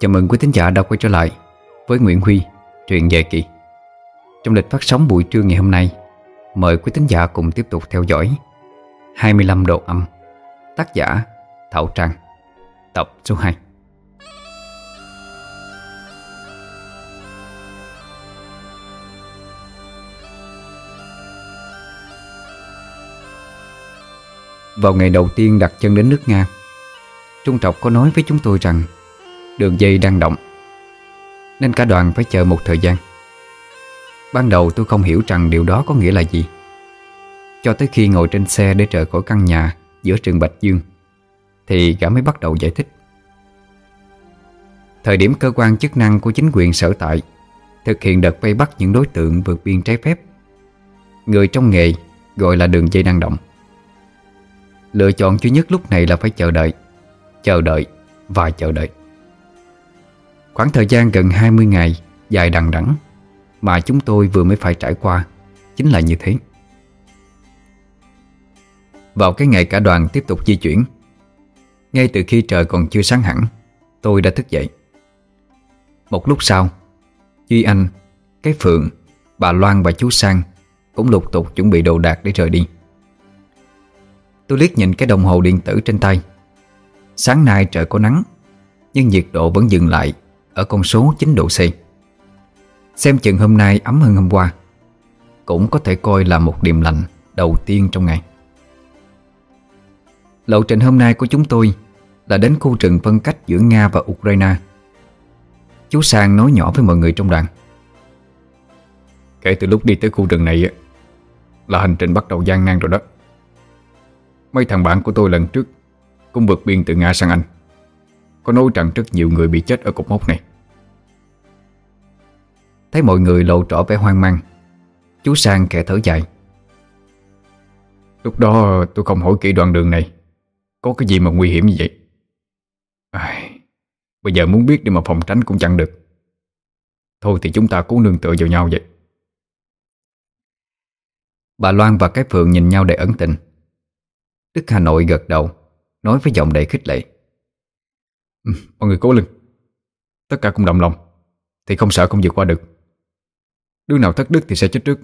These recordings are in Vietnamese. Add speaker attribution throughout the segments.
Speaker 1: Chào mừng quý thính giả đã quay trở lại với Nguyễn Huy, truyện dài kỳ. Trong lịch phát sóng buổi trưa ngày hôm nay, mời quý thính giả cùng tiếp tục theo dõi 25 độ âm, tác giả Thảo Trang, tập số 2. Vào ngày đầu tiên đặt chân đến nước Nga Trung Trọc có nói với chúng tôi rằng Đường dây đang động. Nên cả đoàn phải chờ một thời gian. Ban đầu tôi không hiểu rằng điều đó có nghĩa là gì. Cho tới khi ngồi trên xe để rời khỏi căn nhà Giữa trường Bạch Dương, Thì gã mới bắt đầu giải thích. Thời điểm cơ quan chức năng của chính quyền sở tại Thực hiện đợt vây bắt những đối tượng vượt biên trái phép, Người trong nghề gọi là đường dây năng động. Lựa chọn duy nhất lúc này là phải chờ đợi Chờ đợi và chờ đợi. Khoảng thời gian gần 20 ngày Dài đằng đẵng Mà chúng tôi vừa mới phải trải qua Chính là như thế. Vào cái ngày cả đoàn tiếp tục di chuyển Ngay từ khi trời còn chưa sáng hẳn Tôi đã thức dậy. Một lúc sau Duy Anh, cái Phượng, bà Loan và chú Sang Cũng lục tục chuẩn bị đồ đạc để rời đi. Tôi liếc nhìn cái đồng hồ điện tử trên tay. Sáng nay trời có nắng Nhưng nhiệt độ vẫn dừng lại ở con số 9 độ C. Xem chừng hôm nay ấm hơn hôm qua, Cũng có thể coi là một điểm lạnh Đầu tiên trong ngày. Lộ trình hôm nay của chúng tôi Là đến khu rừng phân cách giữa Nga và Ukraine. Chú Sang nói nhỏ với mọi người trong đoàn. Kể từ lúc đi tới khu rừng này Là hành trình bắt đầu gian nan rồi đó. Mấy thằng bạn của tôi lần trước Cũng vượt biên từ Nga sang Anh. Có nói rằng rất nhiều người bị chết ở cục mốc này. Thấy mọi người lộ rõ vẻ hoang mang. Chú Sang kẻ thở dài. Lúc đó tôi không hỏi kỹ đoạn đường này. Có cái gì mà nguy hiểm như vậy? À, Bây giờ muốn biết để mà phòng tránh cũng chẳng được. Thôi thì chúng ta cũng nương tựa vào nhau vậy. Bà Loan và cái Phượng nhìn nhau để ấn tình Đức Hà Nội gật đầu Nói với giọng đầy khích lệ. Ừ, Mọi người cố lên. Tất cả cùng động lòng. Thì không sợ không vượt qua được Đứa nào thất đức thì sẽ chết trước.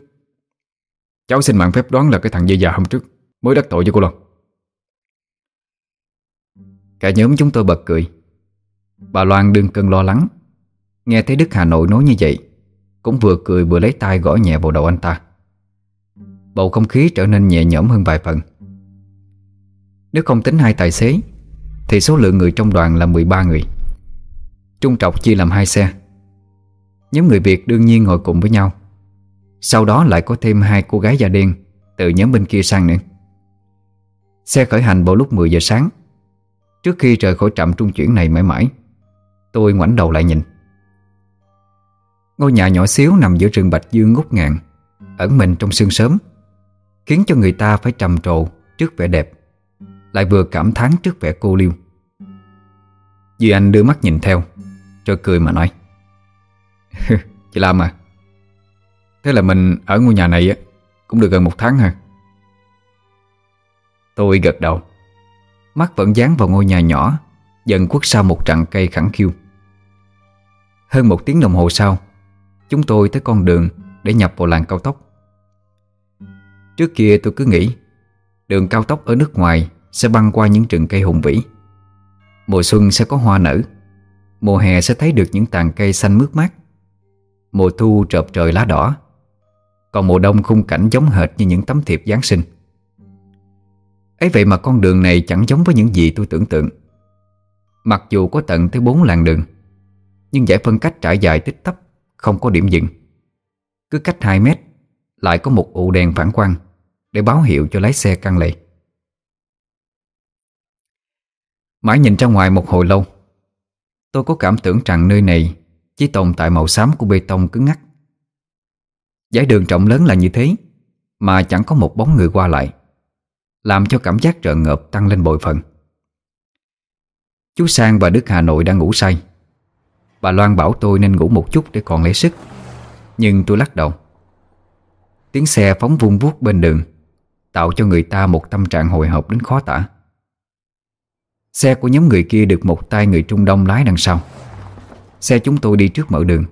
Speaker 1: Cháu xin mạng phép đoán là cái thằng dây già hôm trước Mới đắc tội với cô Loan. Cả nhóm chúng tôi bật cười. Bà Loan đương cơn lo lắng. Nghe thấy Đức Hà Nội nói như vậy, Cũng vừa cười vừa lấy tay gõ nhẹ vào đầu anh ta. Bầu không khí trở nên nhẹ nhõm hơn vài phần. Nếu không tính hai tài xế, Thì số lượng người trong đoàn là 13 người. Trung trọc chia làm hai xe. Nhóm người Việt đương nhiên ngồi cùng với nhau. Sau đó lại có thêm hai cô gái da đen Từ nhóm bên kia sang nữa. Xe khởi hành vào lúc 10 giờ sáng. Trước khi rời khỏi trạm trung chuyển này mãi mãi, Tôi ngoảnh đầu lại nhìn. Ngôi nhà nhỏ xíu nằm giữa rừng Bạch Dương ngút ngàn, Ẩn mình trong sương sớm, Khiến cho người ta phải trầm trồ trước vẻ đẹp, lại vừa cảm thán trước vẻ cô liêu. Duy Anh đưa mắt nhìn theo, Rồi cười mà nói. Chị Lam à Thế là mình ở ngôi nhà này Cũng được gần một tháng hả? Tôi gật đầu, Mắt vẫn dán vào ngôi nhà nhỏ, Dần quất sau một trận cây khẳng khiu. Hơn một tiếng đồng hồ sau, Chúng tôi tới con đường Để nhập vào làng cao tốc. Trước kia tôi cứ nghĩ, Đường cao tốc ở nước ngoài sẽ băng qua những rừng cây hùng vĩ. Mùa xuân sẽ có hoa nở, Mùa hè sẽ thấy được những tàn cây xanh mướt mát. Mùa thu trợp trời lá đỏ. Còn mùa đông khung cảnh giống hệt như những tấm thiệp Giáng sinh. Ấy vậy mà con đường này chẳng giống với những gì tôi tưởng tượng. Mặc dù có tận tới bốn làng đường, Nhưng giải phân cách trải dài tích tắp, Không có điểm dừng. Cứ cách 2 mét, Lại có một ụ đèn phản quang Để báo hiệu cho lái xe căng lệ Mãi nhìn ra ngoài một hồi lâu, Tôi có cảm tưởng rằng nơi này chỉ tồn tại màu xám của bê tông cứng ngắc. Giải đường rộng lớn là như thế, Mà chẳng có một bóng người qua lại, Làm cho cảm giác trợn ngợp tăng lên bội phần. Chú Sang và Đức Hà Nội đang ngủ say. Bà Loan bảo tôi nên ngủ một chút để còn lấy sức, Nhưng tôi lắc đầu. Tiếng xe phóng vung vuốt bên đường, Tạo cho người ta một tâm trạng hồi hộp đến khó tả. Xe của nhóm người kia được một tay người Trung Đông lái đằng sau. Xe chúng tôi đi trước mở đường.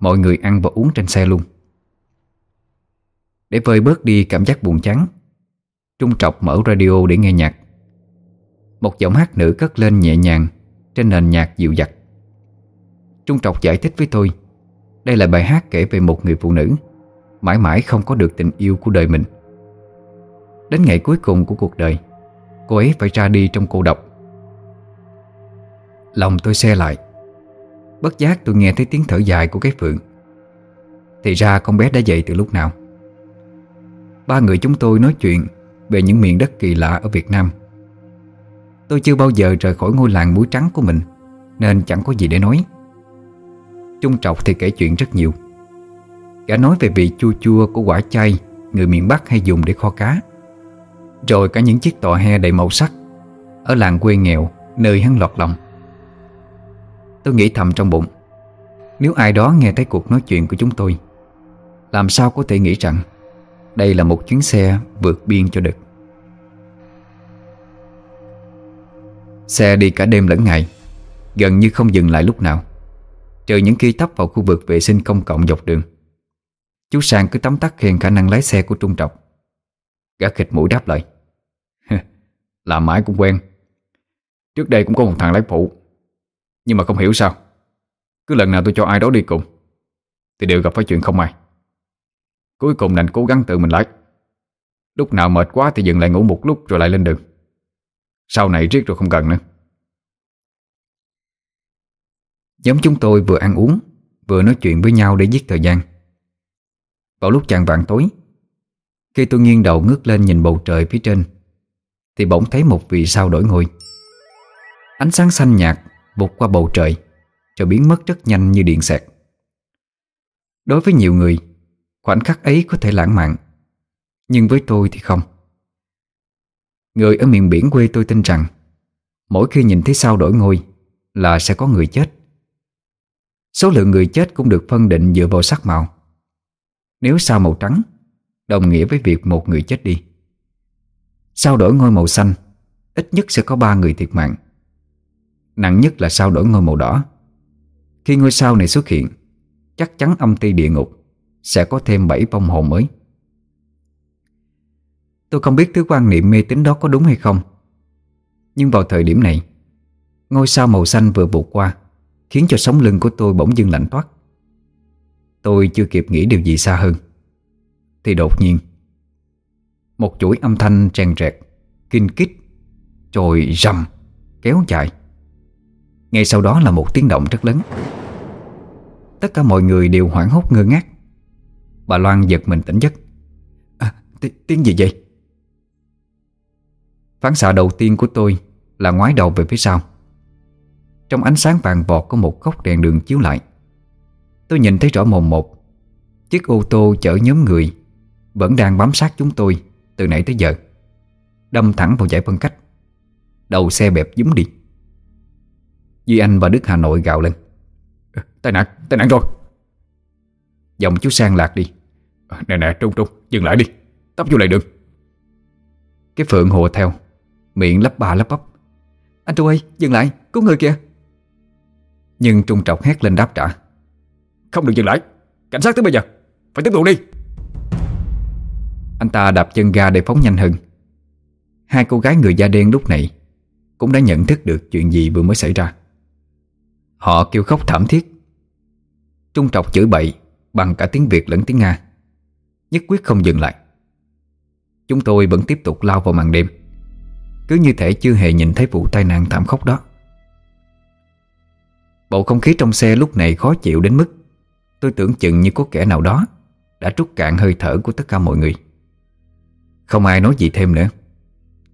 Speaker 1: Mọi người ăn và uống trên xe luôn. Để vơi bớt đi cảm giác buồn chán, Trung trọc mở radio để nghe nhạc. Một giọng hát nữ cất lên nhẹ nhàng Trên nền nhạc dịu dặt. Trung trọc giải thích với tôi, Đây là bài hát kể về một người phụ nữ, Mãi mãi không có được tình yêu của đời mình. Đến ngày cuối cùng của cuộc đời, Cô ấy phải ra đi trong cô độc. Lòng tôi xe lại. Bất giác tôi nghe thấy tiếng thở dài của cái phượng. Thì ra con bé đã dậy từ lúc nào? Ba người chúng tôi nói chuyện Về những miền đất kỳ lạ ở Việt Nam. Tôi chưa bao giờ rời khỏi ngôi làng muối trắng của mình, Nên chẳng có gì để nói. Trung trọc thì kể chuyện rất nhiều. Cả nói về vị chua chua của quả chay Người miền Bắc hay dùng để kho cá. Rồi cả những chiếc tòa he đầy màu sắc. Ở làng quê nghèo, Nơi hắn lọt lòng. Tôi nghĩ thầm trong bụng. Nếu ai đó nghe thấy cuộc nói chuyện của chúng tôi, Làm sao có thể nghĩ rằng Đây là một chuyến xe vượt biên cho được? Xe đi cả đêm lẫn ngày, Gần như không dừng lại lúc nào, Trừ những khi tấp vào khu vực vệ sinh công cộng dọc đường. Chú Sang cứ tắm tắt khen khả năng lái xe của Trung Trọc Gã khịch mũi đáp lại Làm mãi cũng quen. Trước đây cũng có một thằng lái phụ nhưng mà không hiểu sao. Cứ lần nào tôi cho ai đó đi cùng, Thì đều gặp phải chuyện không may. Cuối cùng đành cố gắng tự mình lái Lúc nào mệt quá thì dừng lại ngủ một lúc rồi lại lên đường. Sau này riết rồi không cần nữa. Giống chúng tôi vừa ăn uống, Vừa nói chuyện với nhau để giết thời gian. Vào lúc chàng vàng tối, Khi tôi nghiêng đầu ngước lên nhìn bầu trời phía trên, Thì bỗng thấy một vì sao đổi ngôi. Ánh sáng xanh nhạt vụt qua bầu trời Rồi biến mất rất nhanh như điện xẹt. Đối với nhiều người, Khoảnh khắc ấy có thể lãng mạn, Nhưng với tôi thì không. Người ở miền biển quê tôi tin rằng, Mỗi khi nhìn thấy sao đổi ngôi Là sẽ có người chết. Số lượng người chết cũng được phân định dựa vào sắc màu. Nếu sao màu trắng, Đồng nghĩa với việc một người chết đi. Sao đổi ngôi màu xanh, Ít nhất sẽ có ba người thiệt mạng. Nặng nhất là sao đổi ngôi màu đỏ. Khi ngôi sao này xuất hiện, Chắc chắn âm ty địa ngục Sẽ có thêm bảy vong hồn mới. Tôi không biết thứ quan niệm mê tín đó có đúng hay không, Nhưng vào thời điểm này, Ngôi sao màu xanh vừa vụt qua Khiến cho sống lưng của tôi bỗng dưng lạnh toát. Tôi chưa kịp nghĩ điều gì xa hơn, Thì đột nhiên, Một chuỗi âm thanh tràn trẹt Kinh kích Rồi rầm, Kéo dài. Ngay sau đó là một tiếng động rất lớn. Tất cả mọi người đều hoảng hốt ngơ ngác. Bà Loan giật mình tỉnh giấc. À, Tiếng gì vậy? Phán xạ đầu tiên của tôi Là ngoái đầu về phía sau. Trong ánh sáng vàng vọt Có một góc đèn đường chiếu lại Tôi nhìn thấy rõ mồm một. Chiếc ô tô chở nhóm người Vẫn đang bám sát chúng tôi Từ nãy tới giờ Đâm thẳng vào giải phân cách. Đầu xe bẹp dúm đi. Duy Anh và Đức Hà Nội gào lên. Ờ, tai nạn, tai nạn rồi. Dòng chú Sang lạc đi. Ờ, nè nè Trung Trung, dừng lại đi. Tấp vô lại đường. Cái Phượng hồ theo Miệng lắp bà lắp bắp. Anh Trung ơi, dừng lại, cứu người kìa. Nhưng Trung trọc hét lên đáp trả. Không được dừng lại Cảnh sát tới bây giờ Phải tiếp tục đi. Anh ta đạp chân ga để phóng nhanh hơn. Hai cô gái người da đen lúc này Cũng đã nhận thức được chuyện gì vừa mới xảy ra. Họ kêu khóc thảm thiết. Trung trọc chửi bậy Bằng cả tiếng Việt lẫn tiếng Nga. Nhất quyết không dừng lại. Chúng tôi vẫn tiếp tục lao vào màn đêm. Cứ như thể chưa hề nhìn thấy vụ tai nạn thảm khốc đó. Bầu không khí trong xe lúc này khó chịu đến mức Tôi tưởng chừng như có kẻ nào đó Đã trút cạn hơi thở của tất cả mọi người. Không ai nói gì thêm nữa.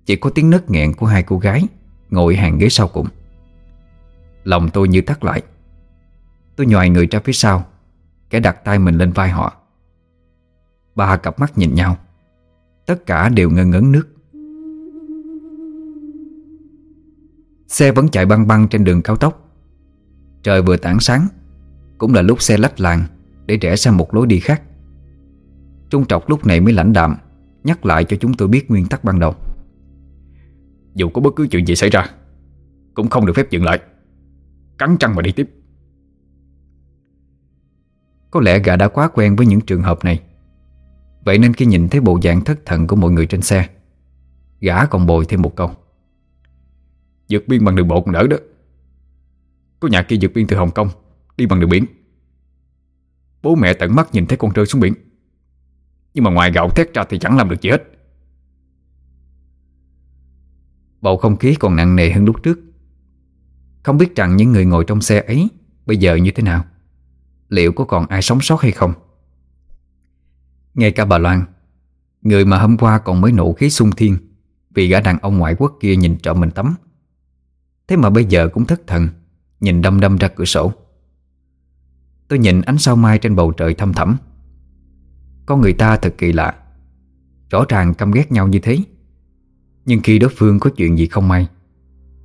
Speaker 1: Chỉ có tiếng nấc nghẹn của hai cô gái Ngồi hàng ghế sau cùng. Lòng tôi như tắt lại. Tôi nhòi người ra phía sau, Kẻ đặt tay mình lên vai họ. Ba cặp mắt nhìn nhau. Tất cả đều ngân ngấn nước. Xe vẫn chạy băng băng trên đường cao tốc. Trời vừa tảng sáng, cũng là lúc xe lách làng Để rẽ sang một lối đi khác. Trung trọc lúc này mới lãnh đạm, Nhắc lại cho chúng tôi biết nguyên tắc ban đầu.
Speaker 2: Dù có bất cứ chuyện gì xảy ra, Cũng không được phép dừng lại. Cắn trăng mà đi tiếp.
Speaker 1: Có lẽ gã đã quá quen với những trường hợp này. Vậy nên khi nhìn thấy bộ dạng thất thần của mọi người trên xe, Gã còn bồi thêm một câu.
Speaker 2: Dược biên bằng đường bộ còn đỡ đó. Có nhà kia dược biên từ Hồng Kông, Đi bằng đường biển. Bố mẹ tận mắt nhìn thấy con rơi xuống biển. Nhưng mà ngoài gạo thét ra thì chẳng làm được gì hết.
Speaker 1: Bầu không khí còn nặng nề hơn lúc trước. Không biết rằng những người ngồi trong xe ấy Bây giờ như thế nào. Liệu có còn ai sống sót hay không? Ngay cả bà Loan, Người mà hôm qua còn mới nổ khí sung thiên Vì gã đàn ông ngoại quốc kia nhìn trộm mình tắm. Thế mà bây giờ cũng thất thần, Nhìn đâm đâm ra cửa sổ. Tôi nhìn ánh sao mai trên bầu trời thâm thẳm. Con người ta thật kỳ lạ, Rõ ràng căm ghét nhau như thế. Nhưng khi đối phương có chuyện gì không may,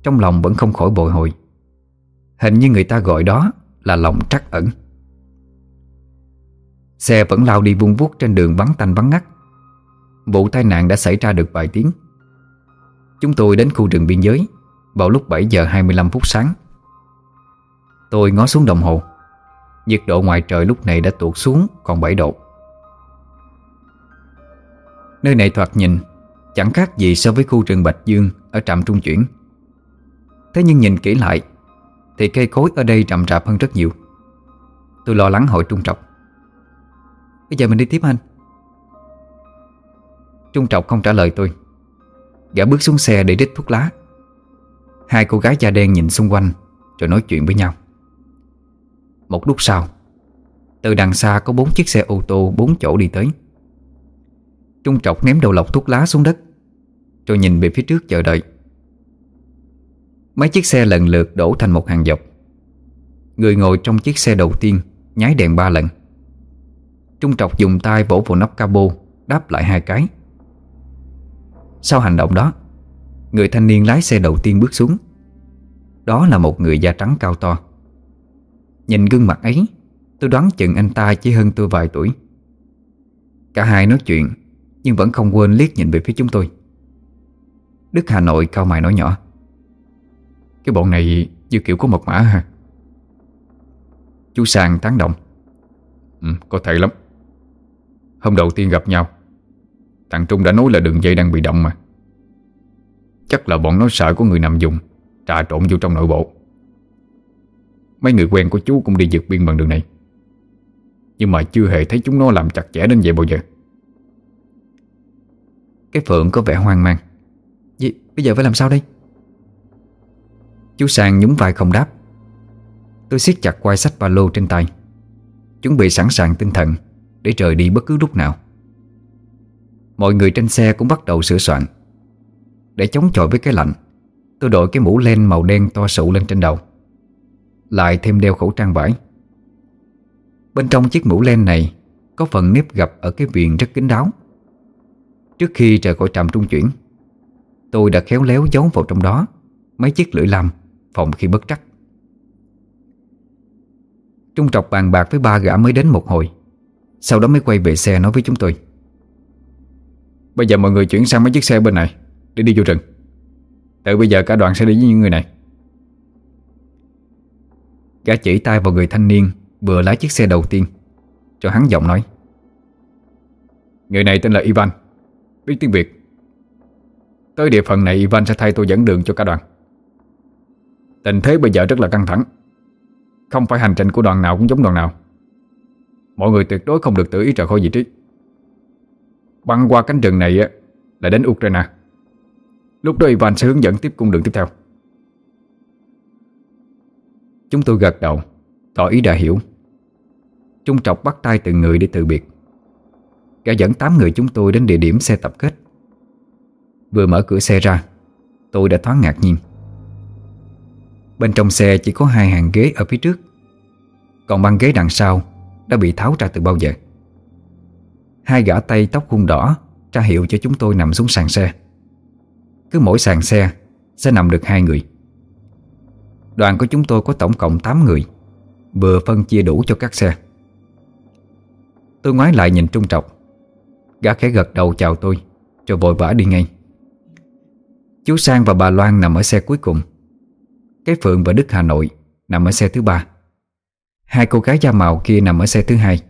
Speaker 1: Trong lòng vẫn không khỏi bồi hồi. Hình như người ta gọi đó là lòng trắc ẩn. Xe vẫn lao đi vung vuốt trên đường vắng tanh vắng ngắt. Vụ tai nạn đã xảy ra được vài tiếng. Chúng tôi đến khu rừng biên giới Vào lúc 7 giờ 25 phút sáng. Tôi ngó xuống đồng hồ. Nhiệt độ ngoài trời lúc này đã tuột xuống còn 7 độ. Nơi này thoạt nhìn Chẳng khác gì so với khu rừng Bạch Dương Ở trạm trung chuyển. Thế nhưng nhìn kỹ lại thì cây cối ở đây rậm rạp hơn rất nhiều. Tôi lo lắng hỏi Trung Trọc. Bây giờ mình đi tiếp anh. Trung Trọc không trả lời tôi. Gã bước xuống xe để đít thuốc lá. Hai cô gái da đen nhìn xung quanh, Rồi nói chuyện với nhau. Một lúc sau, Từ đằng xa có bốn chiếc xe ô tô bốn chỗ đi tới. Trung Trọc ném đầu lọc thuốc lá xuống đất, Rồi nhìn về phía trước chờ đợi. Mấy chiếc xe lần lượt đổ thành một hàng dọc. Người ngồi trong chiếc xe đầu tiên Nháy đèn ba lần. Trung Trọc dùng tay vỗ vào nắp cabo, Đáp lại hai cái. Sau hành động đó, Người thanh niên lái xe đầu tiên bước xuống. Đó là một người da trắng cao to. Nhìn gương mặt ấy, Tôi đoán chừng anh ta chỉ hơn tôi vài tuổi. Cả hai nói chuyện, Nhưng vẫn không quên liếc nhìn về phía chúng tôi. Đức Hà Nội cao mày nói nhỏ.
Speaker 2: Cái bọn này như kiểu có mật mã ha.
Speaker 1: Chú Sàng tán động
Speaker 2: Ừ, có thể lắm. Hôm đầu tiên gặp nhau Thằng Trung đã nói là đường dây đang bị động mà. Chắc là bọn nó sợ có người nằm dùng Trà trộn vô trong nội bộ. Mấy người quen của chú cũng đi vượt biên bằng đường này. Nhưng mà chưa hề thấy chúng nó làm chặt chẽ đến vậy bao giờ.
Speaker 1: Cái Phượng có vẻ hoang mang. Vậy bây giờ phải làm sao đây? Chú Sang nhúng vai không đáp. Tôi siết chặt quai sách ba lô trên tay, Chuẩn bị sẵn sàng tinh thần Để rời đi bất cứ lúc nào. Mọi người trên xe cũng bắt đầu sửa soạn. Để chống chọi với cái lạnh, Tôi đội cái mũ len màu đen to sụ lên trên đầu, Lại thêm đeo khẩu trang vải. Bên trong chiếc mũ len này Có phần nếp gặp ở cái viền rất kín đáo. Trước khi rời khỏi trạm trung chuyển, Tôi đã khéo léo giấu vào trong đó Mấy chiếc lưỡi lam. Phòng khi bất trắc. Trung trọc bàn bạc với ba gã mới đến một hồi Sau đó mới quay về xe nói với chúng tôi.
Speaker 2: Bây giờ mọi người chuyển sang mấy chiếc xe bên này Để đi vô rừng. Từ bây giờ cả đoàn sẽ đi với những người này.
Speaker 1: Gã chỉ tay vào người thanh niên Vừa lái chiếc xe đầu tiên Cho hắn giọng nói.
Speaker 2: Người này tên là Ivan. Biết tiếng Việt. Tới địa phận này Ivan sẽ thay tôi dẫn đường cho cả đoàn Tình thế bây giờ rất là căng thẳng. Không phải hành trình của đoàn nào cũng giống đoàn nào. Mọi người tuyệt đối không được tự ý rời khỏi vị trí. Băng qua cánh rừng này là đến Ukraine. Lúc đó Ivan sẽ hướng dẫn tiếp cung đường tiếp theo.
Speaker 1: Chúng tôi gật đầu, Tỏ ý đã hiểu. Trung trọc bắt tay từng người để từ biệt. Gã dẫn 8 người chúng tôi đến địa điểm xe tập kết. Vừa mở cửa xe ra, Tôi đã thoáng ngạc nhiên. Bên trong xe chỉ có hai hàng ghế ở phía trước. Còn băng ghế đằng sau Đã bị tháo ra từ bao giờ? Hai gã tay tóc hung đỏ Ra hiệu cho chúng tôi nằm xuống sàn xe. Cứ mỗi sàn xe Sẽ nằm được hai người. Đoàn của chúng tôi có tổng cộng 8 người, Vừa phân chia đủ cho các xe. Tôi ngoái lại nhìn Trung Trọc. Gã khẽ gật đầu chào tôi, Rồi vội vã đi ngay. Chú Sang và bà Loan nằm ở xe cuối cùng. Cái Phượng và Đức Hà Nội Nằm ở xe thứ ba. Hai cô gái da màu kia nằm ở xe thứ hai.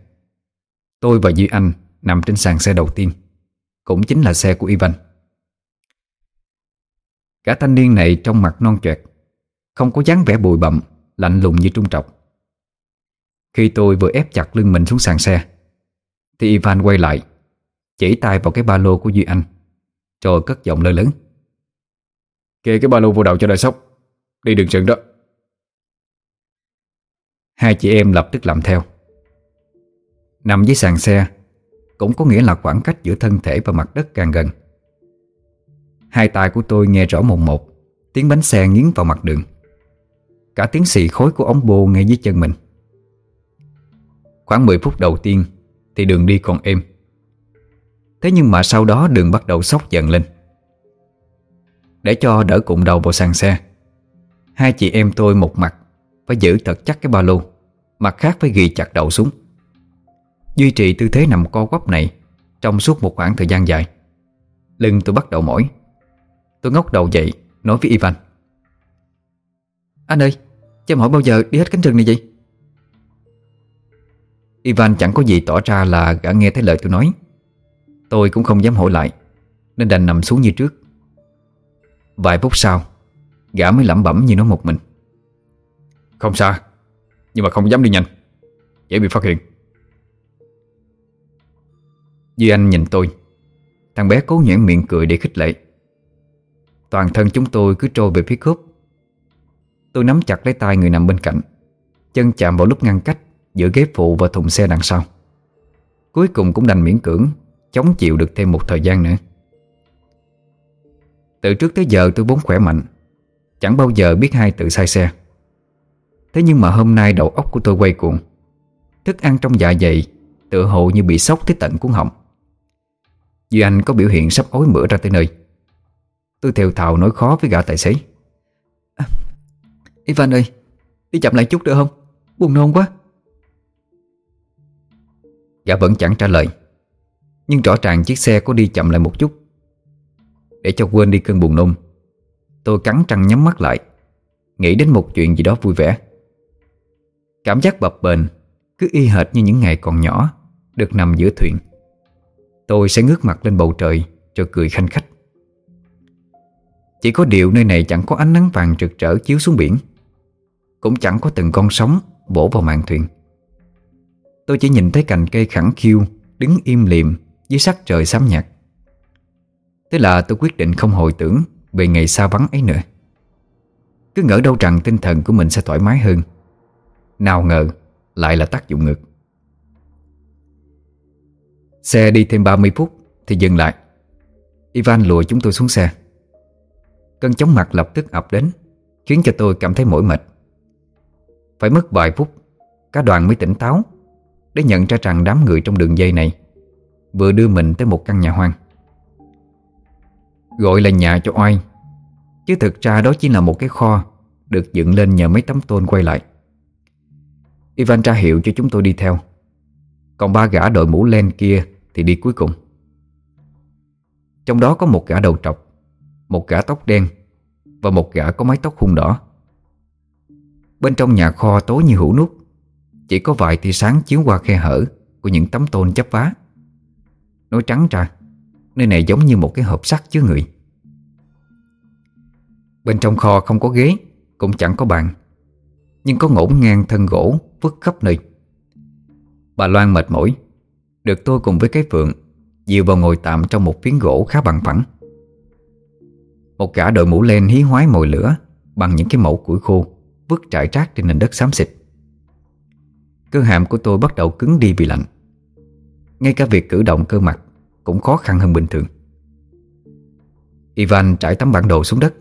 Speaker 1: Tôi và Duy Anh nằm trên sàn xe đầu tiên, Cũng chính là xe của Ivan. Cả thanh niên này trong mặt non choẹt, Không có dáng vẻ bụi bặm, Lạnh lùng như trung trọc. Khi tôi vừa ép chặt lưng mình xuống sàn xe, Thì Ivan quay lại, Chỉ tay vào cái ba lô của Duy Anh, Rồi cất giọng lơ lớn
Speaker 2: Kê cái ba lô vô đầu cho đời sốc Đi đường rừng đó.
Speaker 1: Hai chị em lập tức làm theo. Nằm dưới sàn xe, Cũng có nghĩa là khoảng cách giữa thân thể và mặt đất càng gần. Hai tay của tôi nghe rõ mồm một, Tiếng bánh xe nghiến vào mặt đường. Cả tiếng xì khối của ống bô ngay dưới chân mình. Khoảng 10 phút đầu tiên Thì đường đi còn êm. Thế nhưng mà sau đó đường bắt đầu sốc dần lên. Để cho đỡ cụm đầu vào sàn xe Hai chị em tôi một mặt Phải giữ thật chắc cái ba lô, Mặt khác phải ghi chặt đầu xuống. Duy trì tư thế nằm co quắp này Trong suốt một khoảng thời gian dài. Lưng tôi bắt đầu mỏi. Tôi ngóc đầu dậy, Nói với Ivan. Anh ơi, Cho em hỏi bao giờ đi hết cánh rừng này vậy? Ivan chẳng có gì tỏ ra là gã nghe thấy lời tôi nói. Tôi cũng không dám hỏi lại, Nên đành nằm xuống như trước. Vài phút sau Gã mới lẩm bẩm như nói một mình.
Speaker 2: Không xa, Nhưng mà không dám đi nhanh. Dễ bị phát hiện.
Speaker 1: Duy Anh nhìn tôi. Thằng bé cố nhãn miệng cười để khích lệ. Toàn thân chúng tôi cứ trôi về phía cướp Tôi nắm chặt lấy tay người nằm bên cạnh. Chân chạm vào lúc ngăn cách Giữa ghế phụ và thùng xe đằng sau. Cuối cùng cũng đành miễn cưỡng, Chống chịu được thêm một thời gian nữa. Từ trước tới giờ tôi vốn khỏe mạnh Chẳng bao giờ biết hai tự sai xe. Thế nhưng mà hôm nay đầu óc của tôi quay cuồng. Thức ăn trong dạ dày Tựa hồ như bị sốc tới tận cuốn họng. Duy Anh có biểu hiện sắp ối mửa ra tới nơi. Tôi theo thào nói khó với gã tài xế. À, Ivan ơi Đi chậm lại chút được không? Buồn nôn quá. Gã vẫn chẳng trả lời. Nhưng rõ ràng chiếc xe có đi chậm lại một chút. Để cho quên đi cơn buồn nôn Tôi cắn răng nhắm mắt lại. Nghĩ đến một chuyện gì đó vui vẻ. Cảm giác bập bền Cứ y hệt như những ngày còn nhỏ, Được nằm giữa thuyền. Tôi sẽ ngước mặt lên bầu trời Rồi cười khanh khách. Chỉ có điều nơi này chẳng có ánh nắng vàng rực rỡ chiếu xuống biển. Cũng chẳng có từng con sóng bổ vào màn thuyền. Tôi chỉ nhìn thấy cành cây khẳng khiu Đứng im liềm dưới sắc trời xám nhạt. Thế là tôi quyết định không hồi tưởng về ngày xa vắng ấy nữa. Cứ ngỡ đâu rằng tinh thần của mình sẽ thoải mái hơn. Nào ngờ, lại là tác dụng ngược. Xe đi thêm 30 phút Thì dừng lại. Ivan lùa chúng tôi xuống xe. Cơn chóng mặt lập tức ập đến, Khiến cho tôi cảm thấy mỏi mệt. Phải mất vài phút, Cả đoàn mới tỉnh táo, Để nhận ra rằng đám người trong đường dây này Vừa đưa mình tới một căn nhà hoang. Gọi là nhà cho oai. Chứ thực ra đó chỉ là một cái kho Được dựng lên nhờ mấy tấm tôn quay lại. Ivan ra hiệu cho chúng tôi đi theo. Còn ba gã đội mũ len kia Thì đi cuối cùng. Trong đó có một gã đầu trọc, Một gã tóc đen Và một gã có mái tóc hung đỏ. Bên trong nhà kho tối như hũ nút, Chỉ có vài tia sáng chiếu qua khe hở Của những tấm tôn chấp vá. Nói trắng ra Nơi này giống như một cái hộp sắt chứa người. Bên trong kho không có ghế, Cũng chẳng có bàn. Nhưng có ngổn ngang thân gỗ vứt khắp nơi. Bà Loan mệt mỏi. Được tôi cùng với cái phượng Dìu vào ngồi tạm trong một phiến gỗ khá bằng phẳng. Một cả đội mũ len hí hoái mồi lửa Bằng những cái mẫu củi khô Vứt trải trác trên nền đất xám xịt. Cơ hàm của tôi bắt đầu cứng đi vì lạnh. Ngay cả việc cử động cơ mặt cũng khó khăn hơn bình thường. Ivan trải tấm bản đồ xuống đất,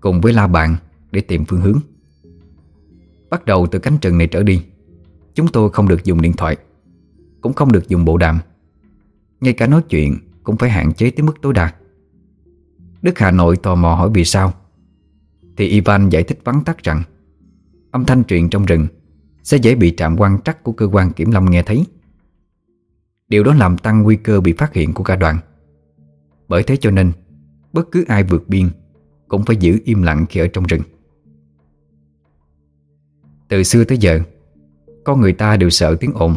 Speaker 1: Cùng với la bàn để tìm phương hướng. Bắt đầu từ cánh rừng này trở đi, Chúng tôi không được dùng điện thoại, Cũng không được dùng bộ đàm. Ngay cả nói chuyện Cũng phải hạn chế tới mức tối đa. Đức Hà Nội tò mò hỏi vì sao, Thì Ivan giải thích vắn tắt rằng, Âm thanh truyền trong rừng Sẽ dễ bị trạm quan trắc của cơ quan kiểm lâm nghe thấy. Điều đó làm tăng nguy cơ bị phát hiện của cả đoàn. Bởi thế cho nên, Bất cứ ai vượt biên Cũng phải giữ im lặng khi ở trong rừng. Từ xưa tới giờ, Con người ta đều sợ tiếng ồn.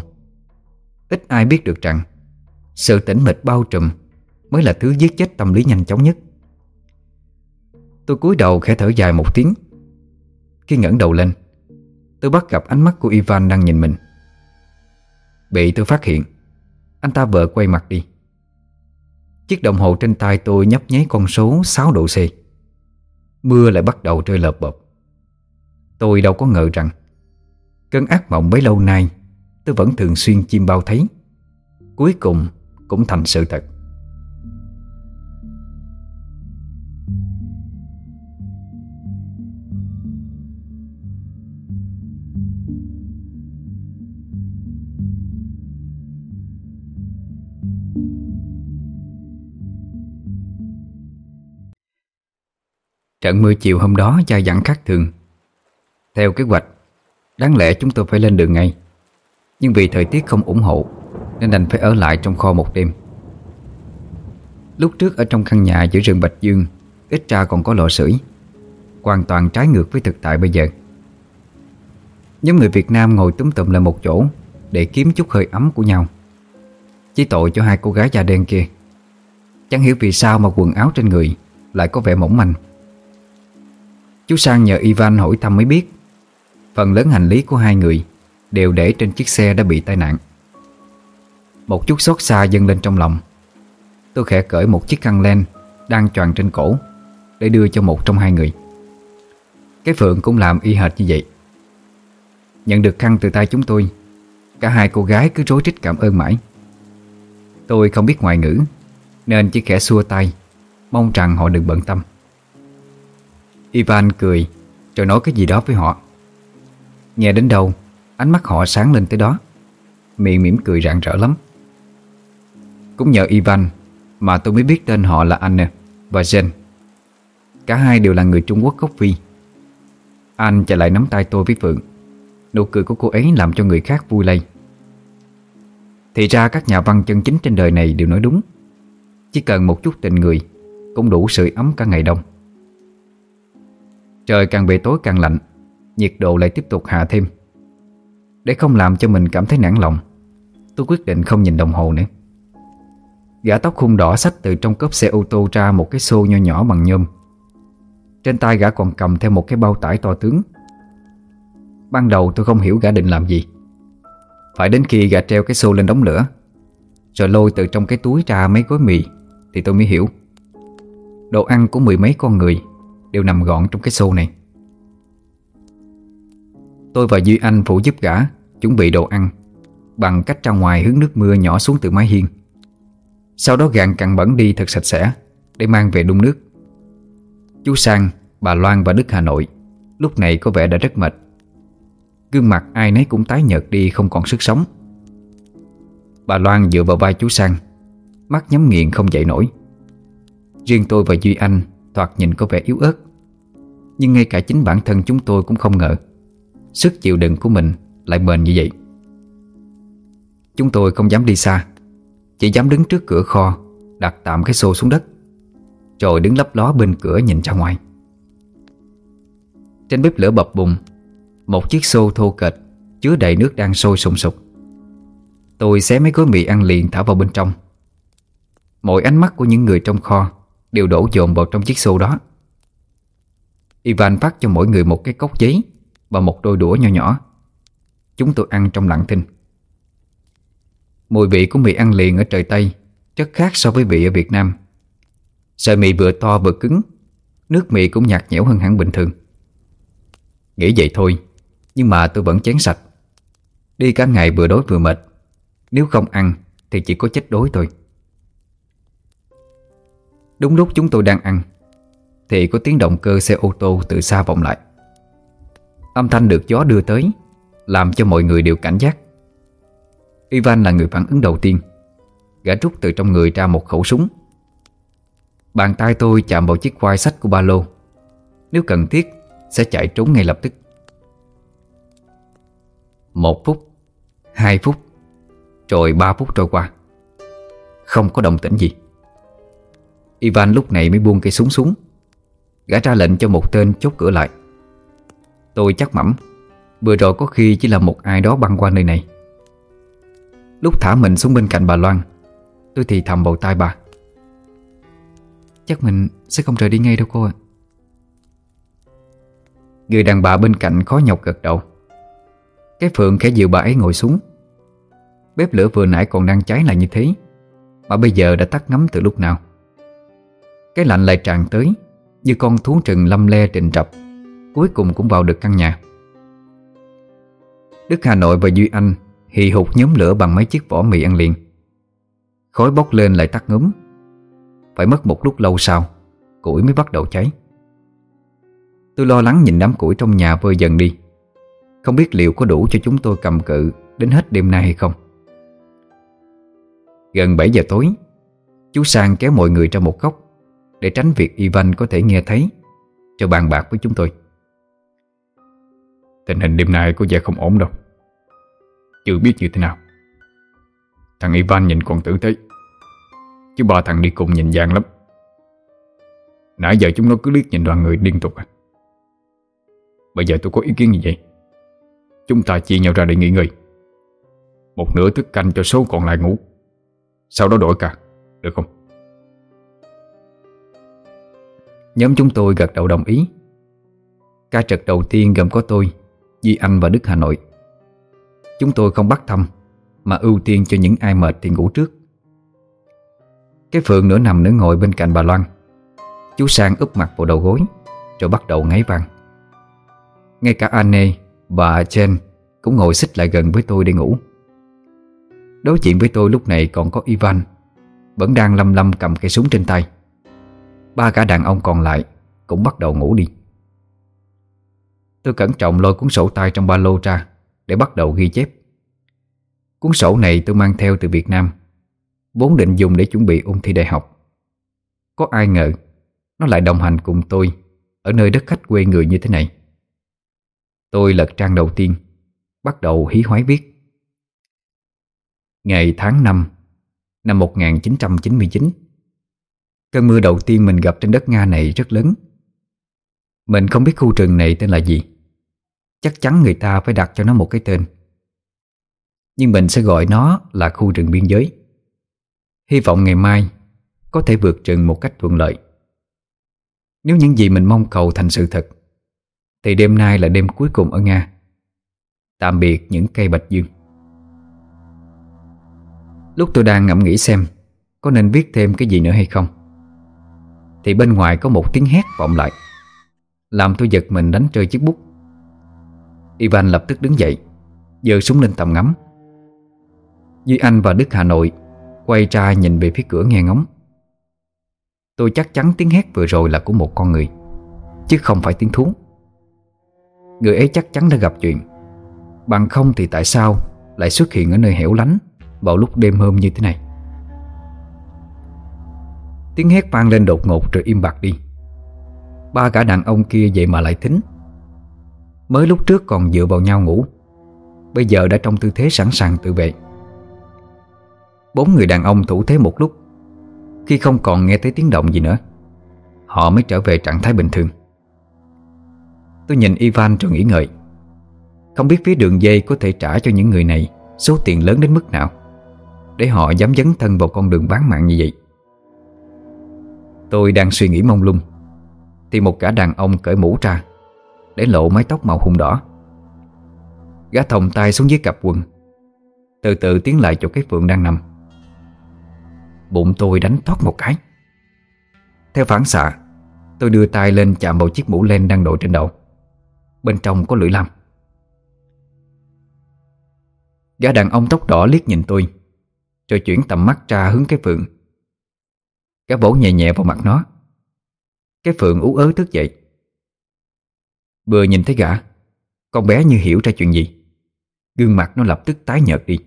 Speaker 1: Ít ai biết được rằng, Sự tĩnh mịch bao trùm Mới là thứ giết chết tâm lý nhanh chóng nhất. Tôi cúi đầu khẽ thở dài một tiếng. Khi ngẩng đầu lên, Tôi bắt gặp ánh mắt của Ivan đang nhìn mình. Bị tôi phát hiện anh ta vợ quay mặt đi. Chiếc đồng hồ trên tay tôi nhấp nháy con số 6 độ C. Mưa lại bắt đầu rơi lợp bộp Tôi đâu có ngờ rằng, Cơn ác mộng bấy lâu nay, Tôi vẫn thường xuyên chim bao thấy. Cuối cùng cũng thành sự thật. Trận mưa chiều hôm đó dài dặn khác thường. Theo kế hoạch, Đáng lẽ chúng tôi phải lên đường ngay. Nhưng vì thời tiết không ủng hộ, Nên đành phải ở lại trong kho một đêm. Lúc trước ở trong căn nhà giữa rừng Bạch Dương, Ít ra còn có lò sưởi, Hoàn toàn trái ngược với thực tại bây giờ. Nhóm người Việt Nam ngồi túm tụm lại một chỗ Để kiếm chút hơi ấm của nhau. Chỉ tội cho hai cô gái da đen kia. Chẳng hiểu vì sao mà quần áo trên người Lại có vẻ mỏng manh. Chú Sang nhờ Ivan hỏi thăm mới biết. Phần lớn hành lý của hai người Đều để trên chiếc xe đã bị tai nạn. Một chút xót xa dâng lên trong lòng. Tôi khẽ cởi một chiếc khăn len Đang tròn trên cổ Để đưa cho một trong hai người. Cái Phượng cũng làm y hệt như vậy. Nhận được khăn từ tay chúng tôi, Cả hai cô gái cứ rối rít cảm ơn mãi. Tôi không biết ngoại ngữ, Nên chỉ khẽ xua tay, Mong rằng họ đừng bận tâm. Ivan cười, Rồi nói cái gì đó với họ. Nghe đến đâu, Ánh mắt họ sáng lên tới đó. Miệng mỉm cười rạng rỡ lắm. Cũng nhờ Ivan Mà tôi mới biết tên họ là Anne Và Jen Cả hai đều là người Trung Quốc gốc Phi. Anh chạy lại nắm tay tôi với Phượng. Nụ cười của cô ấy làm cho người khác vui lây. Thì ra các nhà văn chân chính trên đời này đều nói đúng. Chỉ cần một chút tình người Cũng đủ sưởi ấm cả ngày đông. Trời càng về tối càng lạnh, Nhiệt độ lại tiếp tục hạ thêm. Để không làm cho mình cảm thấy nản lòng, Tôi quyết định không nhìn đồng hồ nữa. Gã tóc khung đỏ xách từ trong cốp xe ô tô ra một cái xô nho nhỏ bằng nhôm. Trên tay gã còn cầm theo một cái bao tải to tướng. Ban đầu tôi không hiểu gã định làm gì. Phải đến khi gã treo cái xô lên đống lửa, Rồi lôi từ trong cái túi ra mấy gói mì Thì tôi mới hiểu. Đồ ăn của mười mấy con người Đều nằm gọn trong cái xô này. Tôi và Duy Anh phụ giúp gã Chuẩn bị đồ ăn Bằng cách ra ngoài hướng nước mưa nhỏ xuống từ mái hiên. Sau đó gạn cặn bẩn đi thật sạch sẽ Để mang về đun nước. Chú Sang, bà Loan và Đức Hà Nội Lúc này có vẻ đã rất mệt. Gương mặt ai nấy cũng tái nhợt đi Không còn sức sống. Bà Loan dựa vào vai chú Sang Mắt nhắm nghiền không dậy nổi. Riêng tôi và Duy Anh Thoạt nhìn có vẻ yếu ớt. Nhưng ngay cả chính bản thân chúng tôi cũng không ngờ, Sức chịu đựng của mình lại bền như vậy. Chúng tôi không dám đi xa, Chỉ dám đứng trước cửa kho, Đặt tạm cái xô xuống đất, Rồi đứng lấp ló bên cửa nhìn ra ngoài. Trên bếp lửa bập bùng, Một chiếc xô thô kệch Chứa đầy nước đang sôi sùng sục. Tôi xé mấy gói mì ăn liền thả vào bên trong. Mọi ánh mắt của những người trong kho Đều đổ dồn vào trong chiếc xô đó. Ivan phát cho mỗi người một cái cốc giấy Và một đôi đũa nhỏ nhỏ. Chúng tôi ăn trong lặng thinh. Mùi vị của mì ăn liền ở trời Tây Rất khác so với vị ở Việt Nam. Sợi mì vừa to vừa cứng, Nước mì cũng nhạt nhẽo hơn hẳn bình thường. Nghĩ vậy thôi, Nhưng mà tôi vẫn chén sạch. Đi cả ngày vừa đói vừa mệt, Nếu không ăn thì chỉ có chết đói thôi. Đúng lúc chúng tôi đang ăn thì có tiếng động cơ xe ô tô từ xa vọng lại. Âm thanh được gió đưa tới, Làm cho mọi người đều cảnh giác. Ivan là người phản ứng đầu tiên. Gã rút từ trong người ra một khẩu súng. Bàn tay tôi chạm vào chiếc quai sách của ba lô. Nếu cần thiết, Sẽ chạy trốn ngay lập tức. Một phút, Hai phút, Rồi ba phút trôi qua. Không có động tĩnh gì. Ivan lúc này mới buông cây súng xuống. Gã ra lệnh cho một tên chốt cửa lại. Tôi chắc mẩm, Vừa rồi có khi chỉ là một ai đó băng qua nơi này. Lúc thả mình xuống bên cạnh bà Loan, Tôi thì thầm bầu tai bà. Chắc mình sẽ không rời đi ngay đâu cô ạ. Người đàn bà bên cạnh khó nhọc gật đầu. Cái Phượng khẽ dịu bà ấy ngồi xuống. Bếp lửa vừa nãy còn đang cháy là như thế, Mà bây giờ đã tắt ngấm từ lúc nào. Cái lạnh lại tràn tới. Như con thú rừng lâm le trình trập Cuối cùng cũng vào được căn nhà. Đức Hà Nội và Duy Anh Hì hụt nhóm lửa bằng mấy chiếc vỏ mì ăn liền. Khói bốc lên lại tắt ngấm Phải mất một lúc lâu sau, Củi mới bắt đầu cháy. Tôi lo lắng nhìn đám củi trong nhà vơi dần đi. Không biết liệu có đủ cho chúng tôi cầm cự Đến hết đêm nay hay không. Gần 7 giờ tối, Chú Sang kéo mọi người ra một góc. Để tránh việc Ivan có thể nghe thấy Cho bàn bạc với chúng tôi.
Speaker 2: Tình hình đêm nay có vẻ không ổn đâu. Chưa biết như thế nào. Thằng Ivan nhìn còn tử thế. Chứ ba thằng đi cùng nhìn gian lắm. Nãy giờ chúng nó cứ liếc nhìn đoàn người liên tục à. Bây giờ tôi có ý kiến như vậy. Chúng ta chia nhau ra để nghỉ ngơi. Một nửa thức canh cho số còn lại ngủ. Sau đó đổi cả Được không?
Speaker 1: Nhóm chúng tôi gật đầu đồng ý. Ca trực đầu tiên gồm có tôi, duy Anh và Đức Hà Nội. Chúng tôi không bắt thăm, Mà ưu tiên cho những ai mệt thì ngủ trước. Cái Phượng nửa nằm nửa ngồi bên cạnh bà Loan. Chú Sang úp mặt vào đầu gối, Rồi bắt đầu ngáy vang. Ngay cả Anne và Jen Cũng ngồi xích lại gần với tôi để ngủ. Đối diện với tôi lúc này còn có Ivan, Vẫn đang lâm lâm cầm cây súng trên tay. Ba cả đàn ông còn lại Cũng bắt đầu ngủ đi. Tôi cẩn trọng lôi cuốn sổ tay trong ba lô ra Để bắt đầu ghi chép. Cuốn sổ này tôi mang theo từ Việt Nam, Vốn định dùng để chuẩn bị ôn thi đại học. Có ai ngờ Nó lại đồng hành cùng tôi Ở nơi đất khách quê người như thế này. Tôi lật trang đầu tiên, Bắt đầu hí hoái viết. Ngày tháng 5 Năm 1999 Cơn mưa đầu tiên mình gặp trên đất Nga này rất lớn. Mình không biết khu rừng này tên là gì. Chắc chắn người ta phải đặt cho nó một cái tên. Nhưng mình sẽ gọi nó là khu rừng biên giới. Hy vọng ngày mai Có thể vượt rừng một cách thuận lợi. Nếu những gì mình mong cầu thành sự thật, Thì đêm nay là đêm cuối cùng ở Nga. Tạm biệt những cây bạch dương. Lúc tôi đang ngẫm nghĩ xem, Có nên viết thêm cái gì nữa hay không? Thì bên ngoài có một tiếng hét vọng lại. Làm tôi giật mình đánh rơi chiếc bút. Ivan lập tức đứng dậy, giơ súng lên tầm ngắm. Duy Anh và Đức Hà Nội Quay ra nhìn về phía cửa nghe ngóng. Tôi chắc chắn tiếng hét vừa rồi là của một con người, Chứ không phải tiếng thú. Người ấy chắc chắn đã gặp chuyện. Bằng không thì tại sao Lại xuất hiện ở nơi hẻo lánh Vào lúc đêm hôm như thế này? Tiếng hét vang lên đột ngột rồi im bặt đi. Ba cả đàn ông kia vậy mà lại thính. Mới lúc trước còn dựa vào nhau ngủ, Bây giờ đã trong tư thế sẵn sàng tự vệ. Bốn người đàn ông thủ thế một lúc, Khi không còn nghe thấy tiếng động gì nữa, Họ mới trở về trạng thái bình thường. Tôi nhìn Ivan rồi nghĩ ngợi, Không biết phía đường dây có thể trả cho những người này Số tiền lớn đến mức nào Để họ dám dấn thân vào con đường bán mạng như vậy. Tôi đang suy nghĩ mông lung. Thì một cả đàn ông cởi mũ ra, để lộ mái tóc màu hung đỏ. Gã thòng tay xuống dưới cặp quần, Từ từ tiến lại chỗ cái phượng đang nằm. Bụng tôi đánh thoát một cái. Theo phản xạ, Tôi đưa tay lên chạm vào chiếc mũ len đang đội trên đầu. Bên trong có lưỡi lam. Gã đàn ông tóc đỏ liếc nhìn tôi, Rồi chuyển tầm mắt ra hướng cái phượng. Gã vỗ nhẹ nhẹ vào mặt nó. Cái phượng ú ớ thức dậy. Vừa nhìn thấy gã, Con bé như hiểu ra chuyện gì. Gương mặt nó lập tức tái nhợt đi.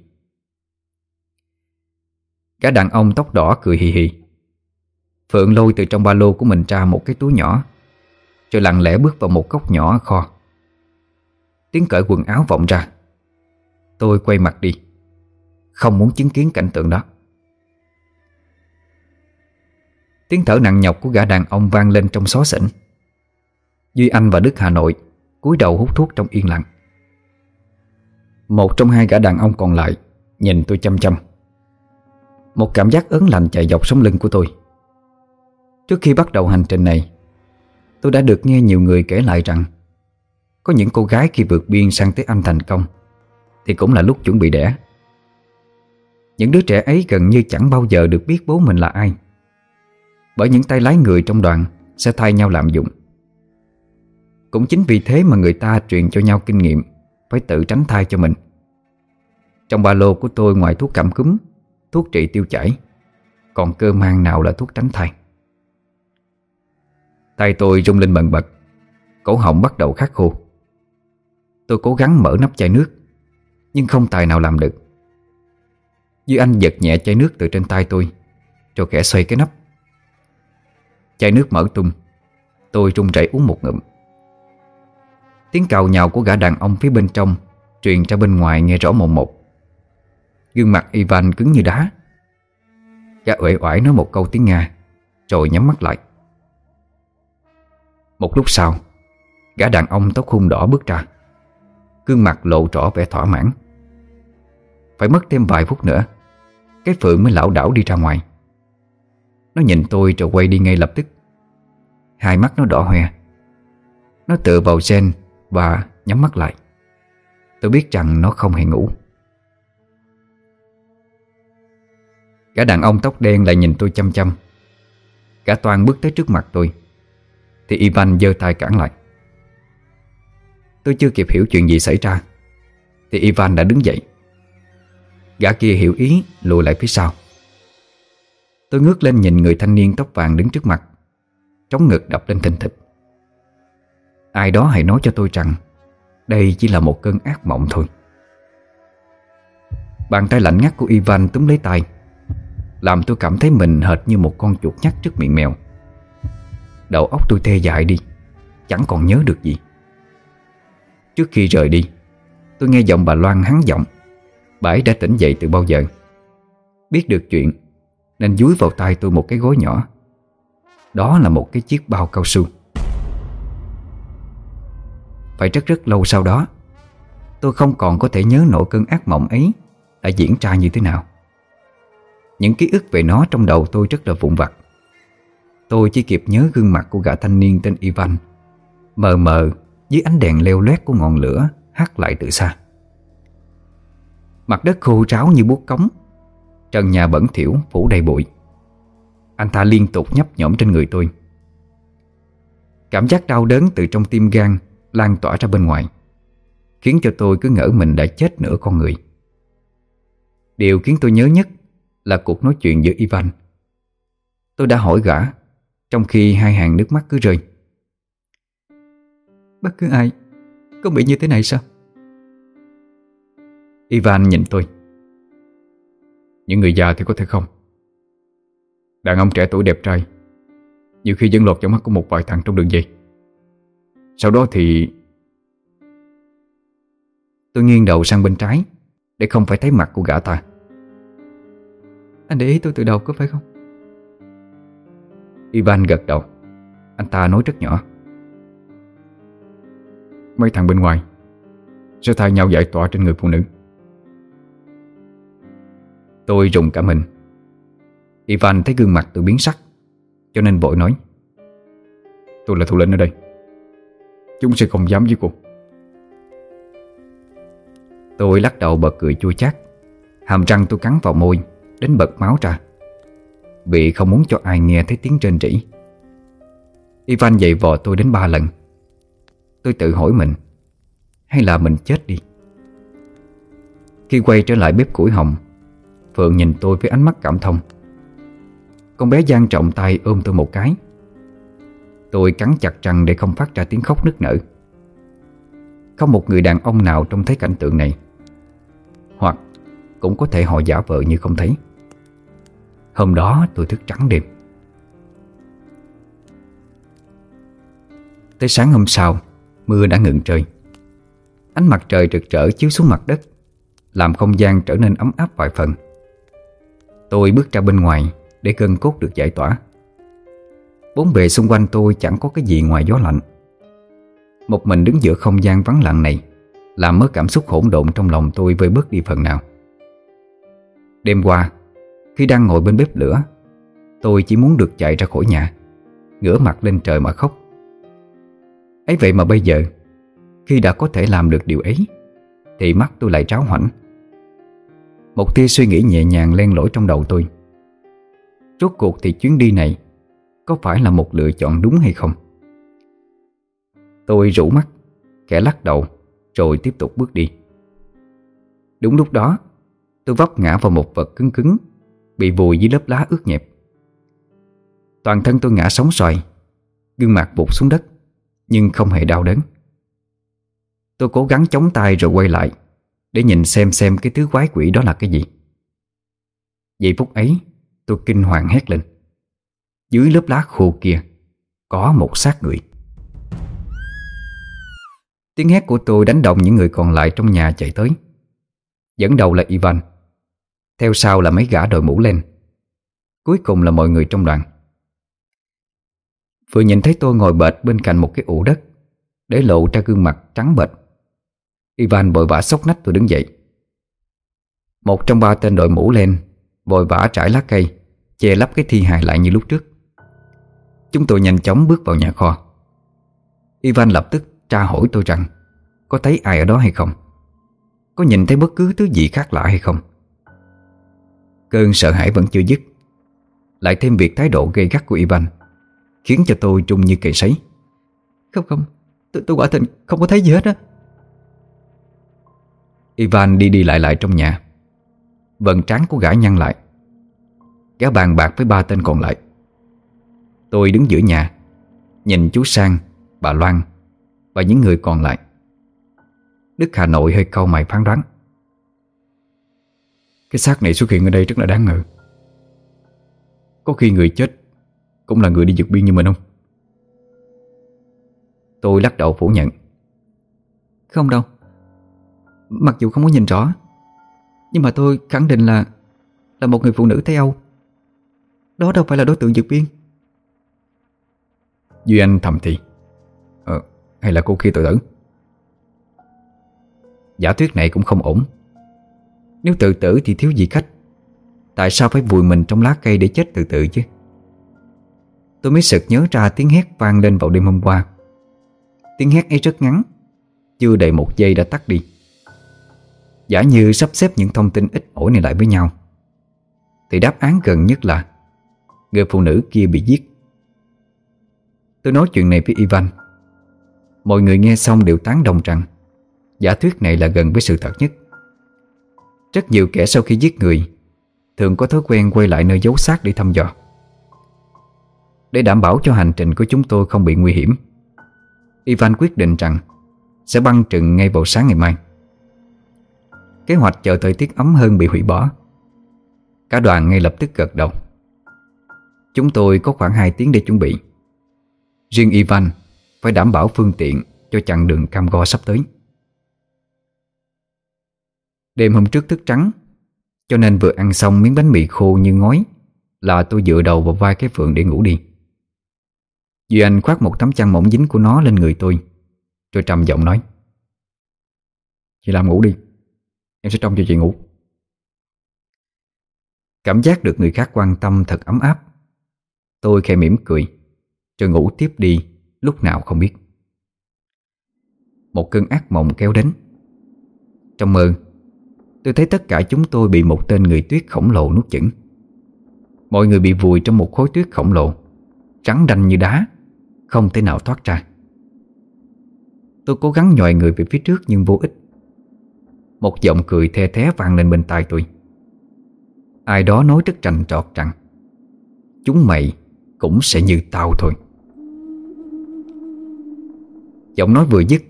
Speaker 1: Gã đàn ông tóc đỏ cười hì hì. Phượng lôi từ trong ba lô của mình ra một cái túi nhỏ, Rồi lặng lẽ bước vào một góc nhỏ kho. Tiếng cởi quần áo vọng ra. Tôi quay mặt đi. Không muốn chứng kiến cảnh tượng đó. Tiếng thở nặng nhọc của gã đàn ông vang lên trong xó xỉnh. Duy Anh và Đức Hà Nội cúi đầu hút thuốc trong yên lặng. Một trong hai gã đàn ông còn lại Nhìn tôi chăm chăm. Một cảm giác ớn lạnh chạy dọc sống lưng của tôi. Trước khi bắt đầu hành trình này, Tôi đã được nghe nhiều người kể lại rằng Có những cô gái khi vượt biên sang tới Anh thành công Thì cũng là lúc chuẩn bị đẻ. Những đứa trẻ ấy gần như chẳng bao giờ được biết bố mình là ai. Bởi những tay lái người trong đoàn Sẽ thay nhau lạm dụng. Cũng chính vì thế mà người ta truyền cho nhau kinh nghiệm Phải tự tránh thai cho mình. Trong ba lô của tôi ngoài thuốc cảm cúm, Thuốc trị tiêu chảy, Còn cơ mang nào là thuốc tránh thai. Tay tôi rung lên bần bật, Cổ họng bắt đầu khát khô. Tôi cố gắng mở nắp chai nước, Nhưng không tài nào làm được. Duy Anh giật nhẹ chai nước từ trên tay tôi Rồi kẻ xoay cái nắp. Chai nước mở tung. Tôi run rẩy uống một ngụm. Tiếng cào nhào của gã đàn ông phía bên trong Truyền ra bên ngoài nghe rõ mồm một. Gương mặt Ivan cứng như đá. Gã uể oải nói một câu tiếng Nga, Rồi nhắm mắt lại. Một lúc sau, Gã đàn ông tóc hung đỏ bước ra. Gương mặt lộ rõ vẻ thỏa mãn. Phải mất thêm vài phút nữa, Cái Phượng mới lão đảo đi ra ngoài. Nó nhìn tôi rồi quay đi ngay lập tức. Hai mắt nó đỏ hoe. Nó tựa vào sen Và nhắm mắt lại. Tôi biết rằng nó không hề ngủ. Cả đàn ông tóc đen lại nhìn tôi chăm chăm. Cả toàn bước tới trước mặt tôi. Thì Ivan giơ tay cản lại. Tôi chưa kịp hiểu chuyện gì xảy ra. Thì Ivan đã đứng dậy. Gã kia hiểu ý, lùi lại phía sau. Tôi ngước lên nhìn người thanh niên tóc vàng đứng trước mặt. Trống ngực đập lên thình thịch. Ai đó hãy nói cho tôi rằng, Đây chỉ là một cơn ác mộng thôi. Bàn tay lạnh ngắt của Ivan túm lấy tay, Làm tôi cảm thấy mình hệt như một con chuột nhắt trước miệng mèo. Đầu óc tôi tê dại đi, Chẳng còn nhớ được gì. Trước khi rời đi, Tôi nghe giọng bà Loan hắn giọng. Bà ấy đã tỉnh dậy từ bao giờ? Biết được chuyện nên dúi vào tay tôi một cái gối nhỏ. Đó là một cái chiếc bao cao su. Phải rất rất lâu sau đó, Tôi không còn có thể nhớ nổi cơn ác mộng ấy Đã diễn ra như thế nào. Những ký ức về nó trong đầu tôi rất là vụn vặt. Tôi chỉ kịp nhớ gương mặt của gã thanh niên tên Ivan, Mờ mờ dưới ánh đèn leo loét của ngọn lửa hắt lại từ xa. Mặt đất khô ráo như bút cống Trần nhà bẩn thỉu phủ đầy bụi. Anh ta liên tục nhấp nhổm trên người tôi. Cảm giác đau đớn từ trong tim gan Lan tỏa ra bên ngoài, Khiến cho tôi cứ ngỡ mình đã chết nửa con người. Điều khiến tôi nhớ nhất Là cuộc nói chuyện giữa Ivan. Tôi đã hỏi gã trong khi hai hàng nước mắt cứ rơi. Bất cứ ai, Có bị như thế này sao? Ivan nhìn tôi. Những người già thì có thể không? Đàn ông trẻ tuổi đẹp trai, Nhiều khi vẫn lọt vào mắt của một vài thằng trong đường dây. Sau đó thì Tôi nghiêng đầu sang bên trái Để không phải thấy mặt của gã ta. Anh để ý tôi từ đầu có phải không? Ivan gật đầu. Anh ta nói rất nhỏ. Mấy thằng bên ngoài, Sẽ thay nhau giải tỏa trên người phụ nữ. Tôi rùng cả mình Ivan thấy gương mặt tôi biến sắc, Cho nên vội nói, Tôi là thủ lĩnh ở đây. Chúng sẽ không dám với cô. Tôi lắc đầu bật cười chua chát, Hàm răng tôi cắn vào môi, Đến bật máu ra, vì không muốn cho ai nghe thấy tiếng trên rỉ. Ivan dậy vò tôi đến ba lần. Tôi tự hỏi mình, Hay là mình chết đi? Khi quay trở lại bếp củi hồng Phượng nhìn tôi với ánh mắt cảm thông. Con bé Giang trọng tay ôm tôi một cái. Tôi cắn chặt răng để không phát ra tiếng khóc nức nở. Không một người đàn ông nào trông thấy cảnh tượng này, Hoặc cũng có thể họ giả vờ như không thấy. Hôm đó tôi thức trắng đêm. Tới sáng hôm sau, Mưa đã ngừng rơi Ánh mặt trời rực rỡ chiếu xuống mặt đất, Làm không gian trở nên ấm áp vài phần. Tôi bước ra bên ngoài Để cơn cốt được giải tỏa. Bốn bề xung quanh tôi chẳng có cái gì ngoài gió lạnh. Một mình đứng giữa không gian vắng lặng này Làm mất cảm xúc hỗn độn trong lòng tôi vơi bớt đi phần nào. Đêm qua, Khi đang ngồi bên bếp lửa, Tôi chỉ muốn được chạy ra khỏi nhà, Ngửa mặt lên trời mà khóc. Ấy vậy mà bây giờ, Khi đã có thể làm được điều ấy, Thì mắt tôi lại tráo hoảnh. Một tia suy nghĩ nhẹ nhàng len lỏi trong đầu tôi. Rốt cuộc thì chuyến đi này Có phải là một lựa chọn đúng hay không? Tôi rủ mắt Kẻ lắc đầu, Rồi tiếp tục bước đi. Đúng lúc đó, Tôi vấp ngã vào một vật cứng cứng, Bị vùi dưới lớp lá ướt nhẹp. Toàn thân tôi ngã sóng xoài, Gương mặt bụt xuống đất, Nhưng không hề đau đớn. Tôi cố gắng chống tay rồi quay lại để nhìn xem xem cái thứ quái quỷ đó là cái gì. Vậy phút ấy, Tôi kinh hoàng hét lên. Dưới lớp lá khô kia, Có một xác người. Tiếng hét của tôi đánh động những người còn lại trong nhà chạy tới. Dẫn đầu là Ivan. Theo sau là mấy gã đội mũ len. Cuối cùng là mọi người trong đoàn. Vừa nhìn thấy tôi ngồi bệt bên cạnh một cái ủ đất, Để lộ ra gương mặt trắng bệch. Ivan vội vã sốc nách tôi đứng dậy. Một trong ba tên đội mũ len Vội vã trải lá cây Che lấp cái thi hài lại như lúc trước. Chúng tôi nhanh chóng bước vào nhà kho. Ivan lập tức tra hỏi tôi rằng Có thấy ai ở đó hay không? Có nhìn thấy bất cứ thứ gì khác lạ hay không? Cơn sợ hãi vẫn chưa dứt. Lại thêm việc thái độ gây gắt của Ivan Khiến cho tôi trung như cây sấy. Không không Tôi, tôi quả tình không có thấy gì hết á. Ivan đi đi lại lại trong nhà. Vần trán của gã nhăn lại. Gã bàn bạc với ba tên còn lại. Tôi đứng giữa nhà Nhìn chú Sang, bà Loan Và những người còn lại. Đức Hà Nội hơi câu mày phán đoán. Cái xác này xuất hiện ở đây rất là đáng ngờ. Có khi người chết Cũng là người đi vượt biên như mình không? Tôi lắc đầu phủ nhận. Không đâu. Mặc dù không có nhìn rõ Nhưng mà tôi khẳng định là Là một người phụ nữ Tây Âu. Đó đâu phải là đối tượng dược biên.
Speaker 2: Duy Anh thầm thì Ờ, hay là cô kia tự tử?
Speaker 1: Giả thuyết này cũng không ổn. Nếu tự tử thì thiếu gì khách? Tại sao phải vùi mình trong lá cây để chết tự tử chứ? Tôi mới sực nhớ ra tiếng hét vang lên vào đêm hôm qua. Tiếng hét ấy rất ngắn Chưa đầy một giây đã tắt đi. Giả như sắp xếp những thông tin ít ỏi này lại với nhau. Thì đáp án gần nhất là, Người phụ nữ kia bị giết. Tôi nói chuyện này với Ivan. Mọi người nghe xong đều tán đồng rằng, Giả thuyết này là gần với sự thật nhất. Rất nhiều kẻ sau khi giết người, Thường có thói quen quay lại nơi giấu xác để thăm dò. Để đảm bảo cho hành trình của chúng tôi không bị nguy hiểm, Ivan quyết định rằng Sẽ băng trừng ngay vào sáng ngày mai. Kế hoạch chờ thời tiết ấm hơn bị hủy bỏ. Cả đoàn ngay lập tức gật đầu. Chúng tôi có khoảng 2 tiếng để chuẩn bị. Riêng Ivan phải đảm bảo phương tiện cho chặng đường cam go sắp tới. Đêm hôm trước thức trắng, Cho nên vừa ăn xong miếng bánh mì khô như ngói, Là tôi dựa đầu vào vai cái phượng để ngủ đi. Duy Anh khoác một tấm chăn mỏng dính của nó lên người tôi, Rồi trầm giọng nói,
Speaker 2: Chị làm ngủ đi. Em sẽ trông cho chị ngủ.
Speaker 1: Cảm giác được người khác quan tâm thật ấm áp. Tôi khẽ mỉm cười, Rồi ngủ tiếp đi, Lúc nào không biết. Một cơn ác mộng kéo đến. Trong mơ, Tôi thấy tất cả chúng tôi bị một tên người tuyết khổng lồ nuốt chửng. Mọi người bị vùi trong một khối tuyết khổng lồ, Trắng đanh như đá, Không thể nào thoát ra. Tôi cố gắng nhòi người về phía trước nhưng vô ích. Một giọng cười the thé vang lên bên tai tôi. Ai đó nói rất trành trọt rằng, Chúng mày cũng sẽ như tao thôi. Giọng nói vừa dứt,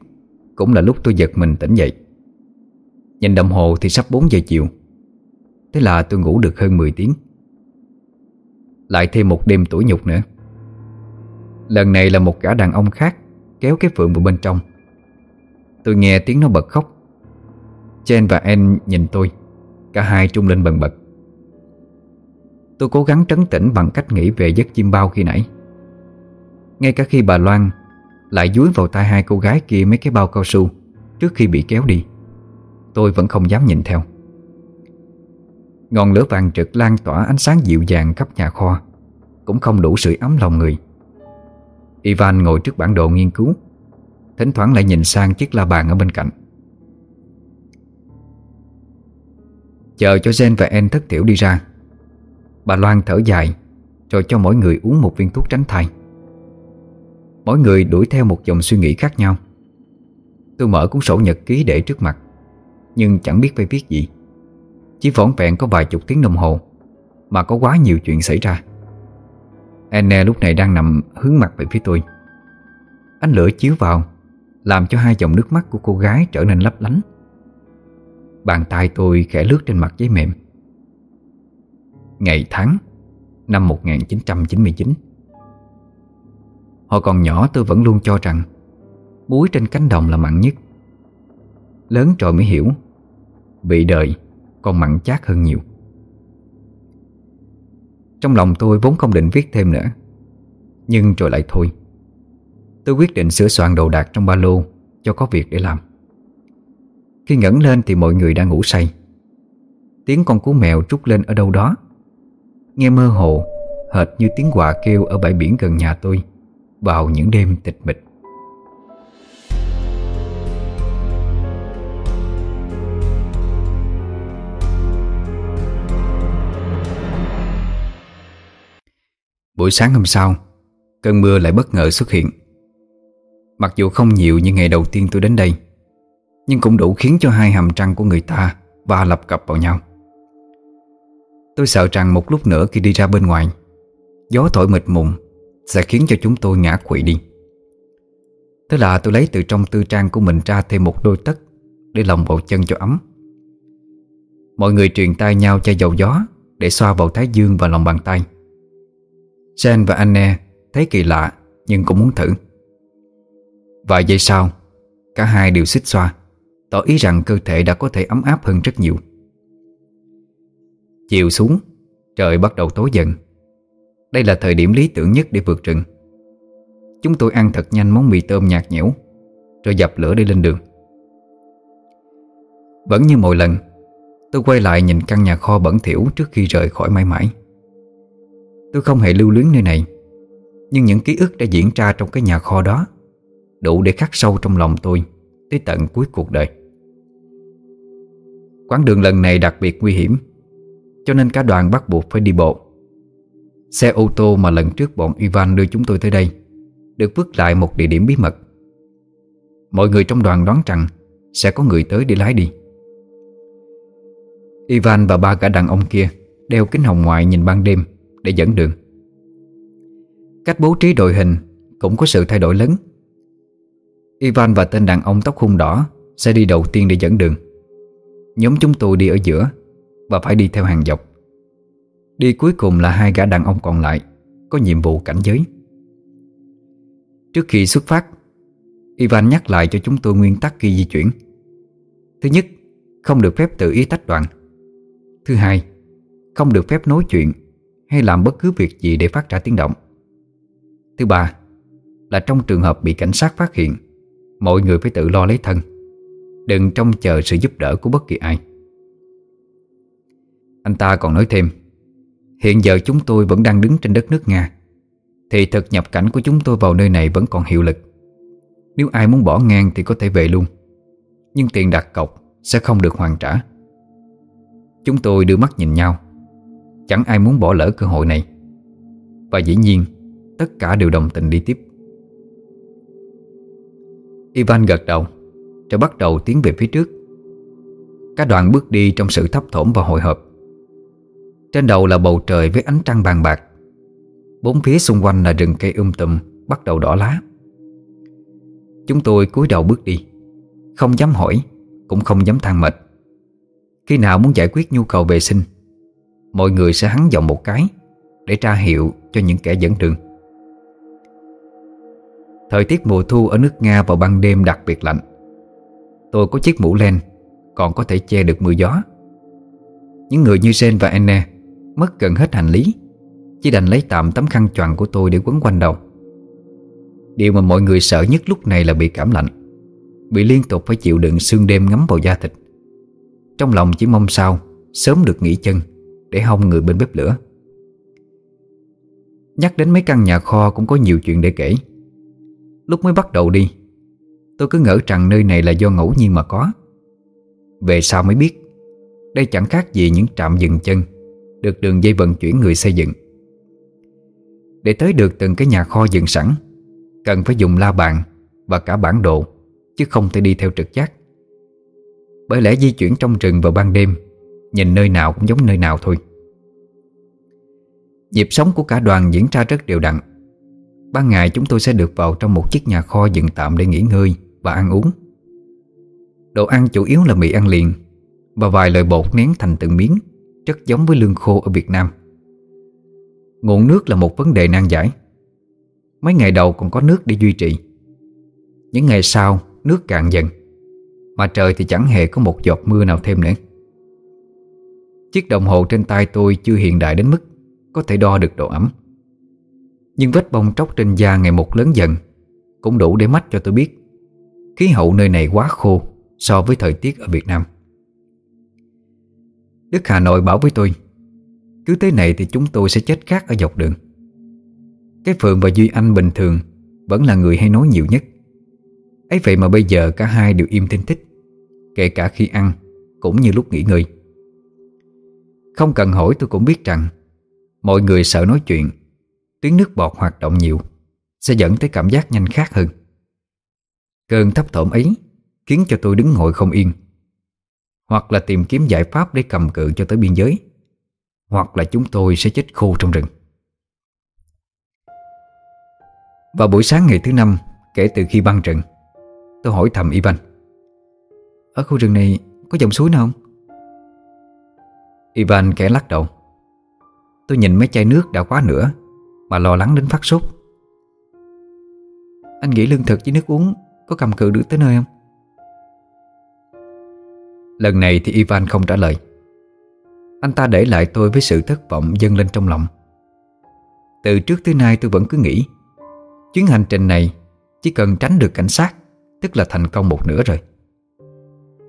Speaker 1: Cũng là lúc tôi giật mình tỉnh dậy. Nhìn đồng hồ thì sắp 4 giờ chiều. Thế là tôi ngủ được hơn 10 tiếng. Lại thêm một đêm tuổi nhục nữa. Lần này là một gã đàn ông khác Kéo cái phượng vào bên trong. Tôi nghe tiếng nó bật khóc. Jen và En nhìn tôi, Cả hai trung lên bần bật. Tôi cố gắng trấn tĩnh bằng cách nghĩ về giấc chim bao khi nãy. Ngay cả khi bà Loan Lại dúi vào tay hai cô gái kia mấy cái bao cao su Trước khi bị kéo đi, Tôi vẫn không dám nhìn theo. Ngọn lửa vàng trực lan tỏa ánh sáng dịu dàng khắp nhà kho, Cũng không đủ sưởi ấm lòng người. Ivan ngồi trước bản đồ nghiên cứu, Thỉnh thoảng lại nhìn sang chiếc la bàn ở bên cạnh. Chờ cho Jen và En thất tiểu đi ra. Bà Loan thở dài, Rồi cho mỗi người uống một viên thuốc tránh thai. Mỗi người đuổi theo một dòng suy nghĩ khác nhau. Tôi mở cuốn sổ nhật ký để trước mặt, Nhưng chẳng biết phải viết gì. Chỉ vỏn vẹn có vài chục tiếng đồng hồ, Mà có quá nhiều chuyện xảy ra. Anne lúc này đang nằm hướng mặt về phía tôi. Ánh lửa chiếu vào, Làm cho hai dòng nước mắt của cô gái trở nên lấp lánh. Bàn tay tôi khẽ lướt trên mặt giấy mềm. Ngày tháng, Năm 1999 Hồi còn nhỏ tôi vẫn luôn cho rằng Muối trên cánh đồng là mặn nhất. Lớn rồi mới hiểu, bị đời còn mặn chát hơn nhiều. Trong lòng tôi vốn không định viết thêm nữa, Nhưng rồi lại thôi. Tôi quyết định sửa soạn đồ đạc trong ba lô Cho có việc để làm. Khi ngẩng lên thì mọi người đang ngủ say. Tiếng con cú mèo trút lên ở đâu đó. Nghe mơ hồ, Hệt như tiếng quạ kêu ở bãi biển gần nhà tôi Vào những đêm tịch mịch. Buổi sáng hôm sau, Cơn mưa lại bất ngờ xuất hiện. Mặc dù không nhiều như ngày đầu tiên tôi đến đây nhưng cũng đủ khiến cho hai hàm trăng của người ta Va lập cập vào nhau. Tôi sợ rằng một lúc nữa khi đi ra bên ngoài, Gió thổi mịt mùng Sẽ khiến cho chúng tôi ngã quỵ đi. Thế là tôi lấy từ trong tư trang của mình ra thêm một đôi tất Để lòng bộ chân cho ấm. Mọi người truyền tay nhau chai dầu gió Để xoa vào thái dương và lòng bàn tay. Jen và Anne thấy kỳ lạ Nhưng cũng muốn thử. Vài giây sau, Cả hai đều xích xoa. Tỏ ý rằng cơ thể đã có thể ấm áp hơn rất nhiều. Chiều xuống, Trời bắt đầu tối dần. Đây là thời điểm lý tưởng nhất để vượt rừng. Chúng tôi ăn thật nhanh món mì tôm nhạt nhẽo, Rồi dập lửa đi lên đường. Vẫn như mọi lần, Tôi quay lại nhìn căn nhà kho bẩn thỉu Trước khi rời khỏi mãi mãi. Tôi không hề lưu luyến nơi này, Nhưng những ký ức đã diễn ra trong cái nhà kho đó Đủ để khắc sâu trong lòng tôi Tới tận cuối cuộc đời. Quãng đường lần này đặc biệt nguy hiểm, Cho nên cả đoàn bắt buộc phải đi bộ. Xe ô tô mà lần trước bọn Ivan đưa chúng tôi tới đây Được vứt lại một địa điểm bí mật. Mọi người trong đoàn đoán rằng Sẽ có người tới để lái đi. Ivan và ba gã đàn ông kia Đeo kính hồng ngoại nhìn ban đêm để dẫn đường. Cách bố trí đội hình cũng có sự thay đổi lớn. Ivan và tên đàn ông tóc hung đỏ sẽ đi đầu tiên để dẫn đường. Nhóm chúng tôi đi ở giữa và phải đi theo hàng dọc. Đi cuối cùng là hai gã đàn ông còn lại, Có nhiệm vụ cảnh giới. Trước khi xuất phát, Ivan nhắc lại cho chúng tôi nguyên tắc khi di chuyển. Thứ nhất, Không được phép tự ý tách đoạn Thứ hai, Không được phép nói chuyện hay làm bất cứ việc gì để phát ra tiếng động. Thứ ba, Là trong trường hợp bị cảnh sát phát hiện, Mọi người phải tự lo lấy thân. Đừng trông chờ sự giúp đỡ của bất kỳ ai. Anh ta còn nói thêm, Hiện giờ chúng tôi vẫn đang đứng trên đất nước Nga, Thì thực nhập cảnh của chúng tôi vào nơi này vẫn còn hiệu lực. Nếu ai muốn bỏ ngang thì có thể về luôn, Nhưng tiền đặt cọc sẽ không được hoàn trả. Chúng tôi đưa mắt nhìn nhau, Chẳng ai muốn bỏ lỡ cơ hội này. Và dĩ nhiên, Tất cả đều đồng tình đi tiếp. Ivan gật đầu. Rồi bắt đầu tiến về phía trước. Cả đoàn bước đi trong sự thấp thỏm và hồi hộp. Trên đầu là bầu trời với ánh trăng vàng bạc. Bốn phía xung quanh là rừng cây um tùm, Bắt đầu đỏ lá. Chúng tôi cúi đầu bước đi. Không dám hỏi, Cũng không dám than mệt. Khi nào muốn giải quyết nhu cầu vệ sinh, Mọi người sẽ hắn giọng một cái Để tra hiệu cho những kẻ dẫn đường. Thời tiết mùa thu ở nước Nga vào ban đêm đặc biệt lạnh. Tôi có chiếc mũ len, Còn có thể che được mưa gió. Những người như Sen và Anne Mất gần hết hành lý, Chỉ đành lấy tạm tấm khăn choàng của tôi để quấn quanh đầu. Điều mà mọi người sợ nhất lúc này là bị cảm lạnh, Bị liên tục phải chịu đựng sương đêm ngắm vào da thịt. Trong lòng chỉ mong sao Sớm được nghỉ chân Để hông người bên bếp lửa. Nhắc đến mấy căn nhà kho Cũng có nhiều chuyện để kể. Lúc mới bắt đầu đi Tôi cứ ngỡ rằng nơi này là do ngẫu nhiên mà có. Về sau mới biết, Đây chẳng khác gì những trạm dừng chân, Được đường dây vận chuyển người xây dựng. Để tới được từng cái nhà kho dựng sẵn, Cần phải dùng la bàn Và cả bản đồ, Chứ không thể đi theo trực giác. Bởi lẽ di chuyển trong rừng vào ban đêm, Nhìn nơi nào cũng giống nơi nào thôi. Nhịp sống của cả đoàn diễn ra rất đều đặn. Ban ngày chúng tôi sẽ được vào trong một chiếc nhà kho dựng tạm để nghỉ ngơi và ăn uống. Đồ ăn chủ yếu là mì ăn liền Và vài loại bột nén thành từng miếng Rất giống với lương khô ở Việt Nam. Nguồn nước là một vấn đề nan giải. Mấy ngày đầu còn có nước để duy trì. Những ngày sau, nước cạn dần, Mà trời thì chẳng hề có một giọt mưa nào thêm nữa. Chiếc đồng hồ trên tay tôi chưa hiện đại đến mức Có thể đo được độ ẩm. Nhưng vết bông tróc trên da ngày một lớn dần Cũng đủ để mắt cho tôi biết. Khí hậu nơi này quá khô So với thời tiết ở Việt Nam. Đức Hà Nội bảo với tôi, Cứ thế này thì chúng tôi sẽ chết khác ở dọc đường. Cái Phượng và Duy Anh bình thường Vẫn là người hay nói nhiều nhất. Ấy vậy mà bây giờ cả hai đều im thinh thích, Kể cả khi ăn Cũng như lúc nghỉ ngơi. Không cần hỏi tôi cũng biết rằng, Mọi người sợ nói chuyện Tuyến nước bọt hoạt động nhiều, Sẽ dẫn tới cảm giác nhanh khác hơn. Cơn thấp thỏm ấy Khiến cho tôi đứng ngồi không yên. Hoặc là tìm kiếm giải pháp để cầm cự cho tới biên giới, Hoặc là chúng tôi sẽ chết khô trong rừng. Vào buổi sáng ngày thứ năm, Kể từ khi băng rừng Tôi hỏi thầm Ivan, Ở khu rừng này có dòng suối nào không? Ivan kẻ lắc đầu. Tôi nhìn mấy chai nước đã quá nữa Mà lo lắng đến phát sốt. Anh nghĩ lương thực với nước uống có cầm cự được tới nơi không? Lần này thì Ivan không trả lời. Anh ta để lại tôi với sự thất vọng dâng lên trong lòng. Từ trước tới nay tôi vẫn cứ nghĩ, Chuyến hành trình này Chỉ cần tránh được cảnh sát, Tức là thành công một nửa rồi.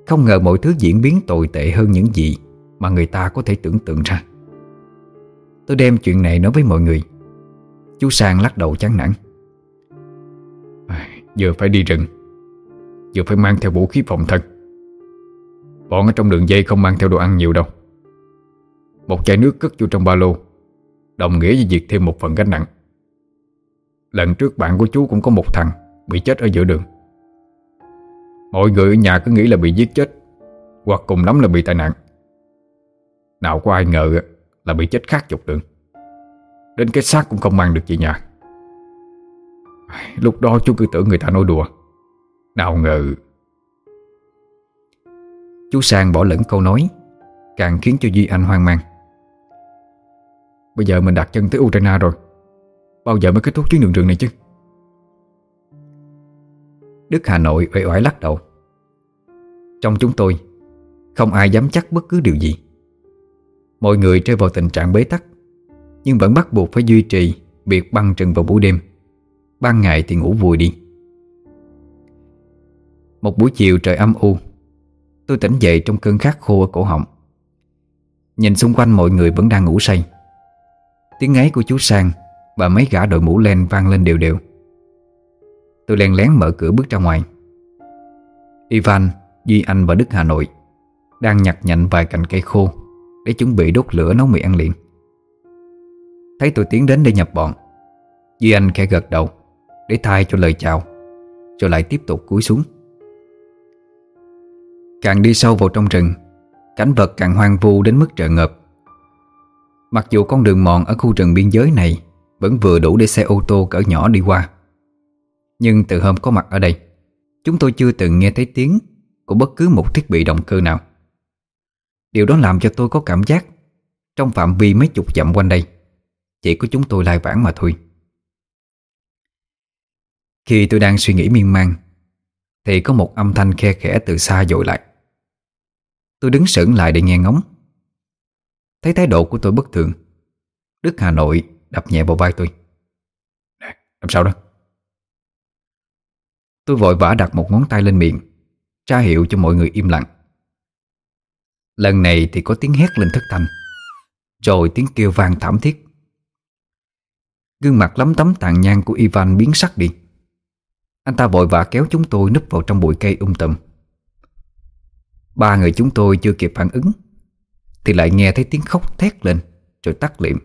Speaker 1: Không ngờ mọi thứ diễn biến tồi tệ hơn những gì Mà người ta có thể tưởng tượng ra. Tôi đem chuyện này nói với mọi người. Chú Sang lắc đầu chán nản. Giờ phải đi rừng Giờ phải mang theo vũ khí phòng thân. Bọn ở trong đường dây không mang theo đồ ăn nhiều đâu. Một chai nước cất vô trong ba lô, Đồng nghĩa với việc thêm một phần gánh nặng. Lần trước bạn của chú cũng có một thằng Bị chết ở giữa đường. Mọi người ở nhà cứ nghĩ là bị giết chết, Hoặc cùng lắm là bị tai nạn. Nào có ai ngờ là bị chết khác chục đường. Đến cái xác cũng không mang được về nhà. Lúc đó chú cứ tưởng người ta nói đùa. Nào ngờ. Chú Sang bỏ lẫn câu nói, Càng khiến cho Duy Anh hoang mang. Bây giờ mình đặt chân tới Ukraine rồi. Bao giờ mới kết thúc chuyến đường rừng này chứ? Đức Hà Nội uể oải lắc đầu. Trong chúng tôi, Không ai dám chắc bất cứ điều gì. Mọi người rơi vào tình trạng bế tắc, Nhưng vẫn bắt buộc phải duy trì Việc băng trừng vào buổi đêm. Ban ngày thì ngủ vui đi. Một buổi chiều trời âm u Tôi tỉnh dậy trong cơn khát khô ở cổ họng. Nhìn xung quanh mọi người vẫn đang ngủ say. Tiếng ngáy của chú Sang Và mấy gã đội mũ len vang lên đều đều. Tôi len lén mở cửa bước ra ngoài. Ivan, Duy Anh và Đức Hà Nội Đang nhặt nhạnh vài cành cây khô Để chuẩn bị đốt lửa nấu mì ăn liền. Thấy tôi tiến đến để nhập bọn Duy Anh khẽ gật đầu. Để thay cho lời chào, Rồi lại tiếp tục cúi xuống. Càng đi sâu vào trong rừng, Cảnh vật càng hoang vu đến mức trợ ngợp. Mặc dù con đường mòn ở khu rừng biên giới này Vẫn vừa đủ để xe ô tô cỡ nhỏ đi qua, Nhưng từ hôm có mặt ở đây, Chúng tôi chưa từng nghe thấy tiếng Của bất cứ một thiết bị động cơ nào. Điều đó làm cho tôi có cảm giác Trong phạm vi mấy chục dặm quanh đây, Chỉ có chúng tôi lai vãng mà thôi. Khi tôi đang suy nghĩ miên man Thì có một âm thanh khe khẽ từ xa dội lại. Tôi đứng sững lại để nghe ngóng. Thấy thái độ của tôi bất thường Đức Hà Nội đập nhẹ vào vai tôi. Nè, làm sao đó? Tôi vội vã đặt một ngón tay lên miệng tra hiệu cho mọi người im lặng. Lần này thì có tiếng hét lên thất thanh Rồi tiếng kêu vang thảm thiết. Gương mặt lấm tấm tàn nhang của Ivan biến sắc đi. Anh ta vội vã kéo chúng tôi núp vào trong bụi cây um tùm. Ba người chúng tôi chưa kịp phản ứng, Thì lại nghe thấy tiếng khóc thét lên, Rồi tắt liệm.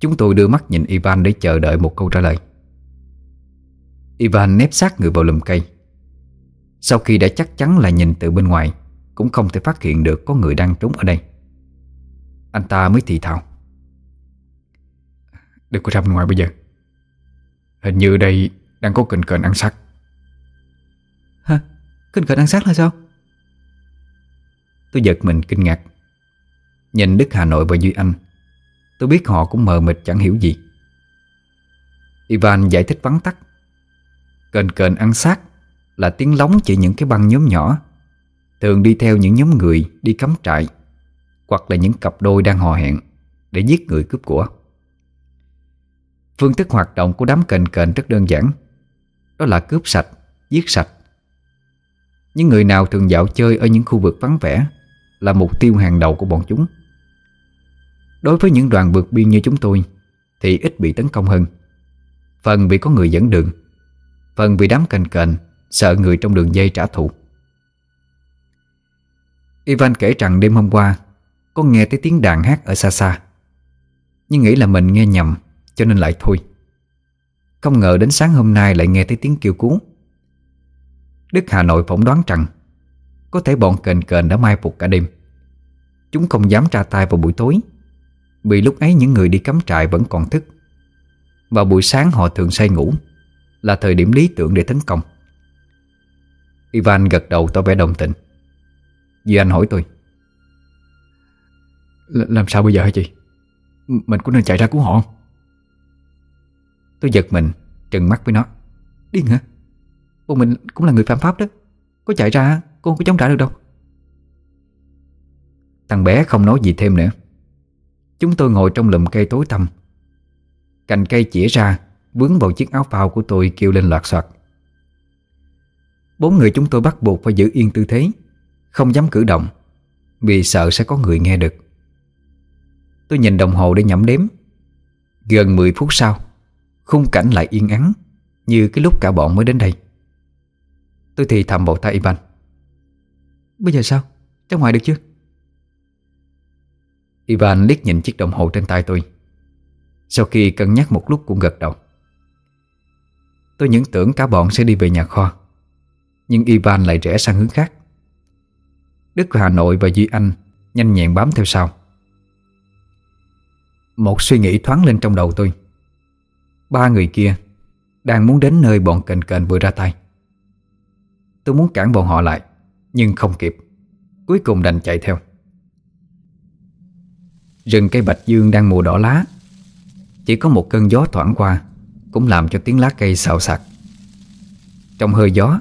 Speaker 1: Chúng tôi đưa mắt nhìn Ivan để chờ đợi một câu trả lời. Ivan nép sát người vào lùm cây. Sau khi đã chắc chắn là nhìn từ bên ngoài, Cũng không thể phát hiện được có người đang trốn ở đây. Anh ta mới thì thào.
Speaker 2: Đừng có ra bên ngoài bây giờ. Hình như đây đang có kình kền ăn sắc
Speaker 1: Hả? Kình kền ăn sắc là sao? Tôi giật mình kinh ngạc. Nhìn Đức Hà Nội và Duy Anh Tôi biết họ cũng mờ mịt chẳng hiểu gì. Ivan giải thích vắn tắt. Kền kền ăn xác Là tiếng lóng chỉ những cái băng nhóm nhỏ Thường đi theo những nhóm người đi cắm trại Hoặc là những cặp đôi đang hò hẹn Để giết người cướp của Phương thức hoạt động của đám kền kền rất đơn giản. Đó là cướp sạch, giết sạch. Những người nào thường dạo chơi ở những khu vực vắng vẻ Là mục tiêu hàng đầu của bọn chúng. Đối với những đoàn vượt biên như chúng tôi Thì ít bị tấn công hơn. Phần vì có người dẫn đường Phần vì đám kền kền Sợ người trong đường dây trả thù. Ivan kể rằng đêm hôm qua Có nghe thấy tiếng đàn hát ở xa xa. Nhưng nghĩ là mình nghe nhầm. Cho nên lại thôi. Không ngờ đến sáng hôm nay lại nghe thấy tiếng kêu cứu. Đức Hà Nội phỏng đoán rằng, Có thể bọn kền kền đã mai phục cả đêm. Chúng không dám ra tay vào buổi tối, Vì lúc ấy những người đi cắm trại vẫn còn thức. Vào buổi sáng họ thường say ngủ, Là thời điểm lý tưởng để tấn công. Ivan gật đầu tỏ vẻ đồng tình. Duy Anh hỏi tôi,
Speaker 2: L, Làm sao bây giờ hả chị? Mình có nên chạy ra cứu họ không?
Speaker 1: Tôi giật mình, Trừng mắt với nó. Điên hả? Bọn mình cũng là người phạm pháp đó. Có chạy ra, cô không có chống trả được đâu. Thằng bé không nói gì thêm nữa. Chúng tôi ngồi trong lùm cây tối tăm. Cành cây chĩa ra, Vướng vào chiếc áo phao của tôi kêu lên loạt soạt. Bốn người chúng tôi bắt buộc phải giữ yên tư thế, Không dám cử động, Vì sợ sẽ có người nghe được. Tôi nhìn đồng hồ để nhẩm đếm. Gần 10 phút sau Khung cảnh lại yên ắng Như cái lúc cả bọn mới đến đây. Tôi thì thầm vào tay Ivan. Bây giờ sao? Ra ngoài được chưa? Ivan liếc nhìn chiếc đồng hồ trên tay tôi. Sau khi cân nhắc một lúc cũng gật đầu. Tôi những tưởng cả bọn sẽ đi về nhà kho Nhưng Ivan lại rẽ sang hướng khác. Đức Hà Nội và Duy Anh Nhanh nhẹn bám theo sau. Một suy nghĩ thoáng lên trong đầu tôi Ba người kia Đang muốn đến nơi bọn kền kền vừa ra tay. Tôi muốn cản bọn họ lại, Nhưng không kịp. Cuối cùng đành chạy theo. Rừng cây bạch dương đang mùa đỏ lá. Chỉ có một cơn gió thoảng qua Cũng làm cho tiếng lá cây xào xạc. Trong hơi gió,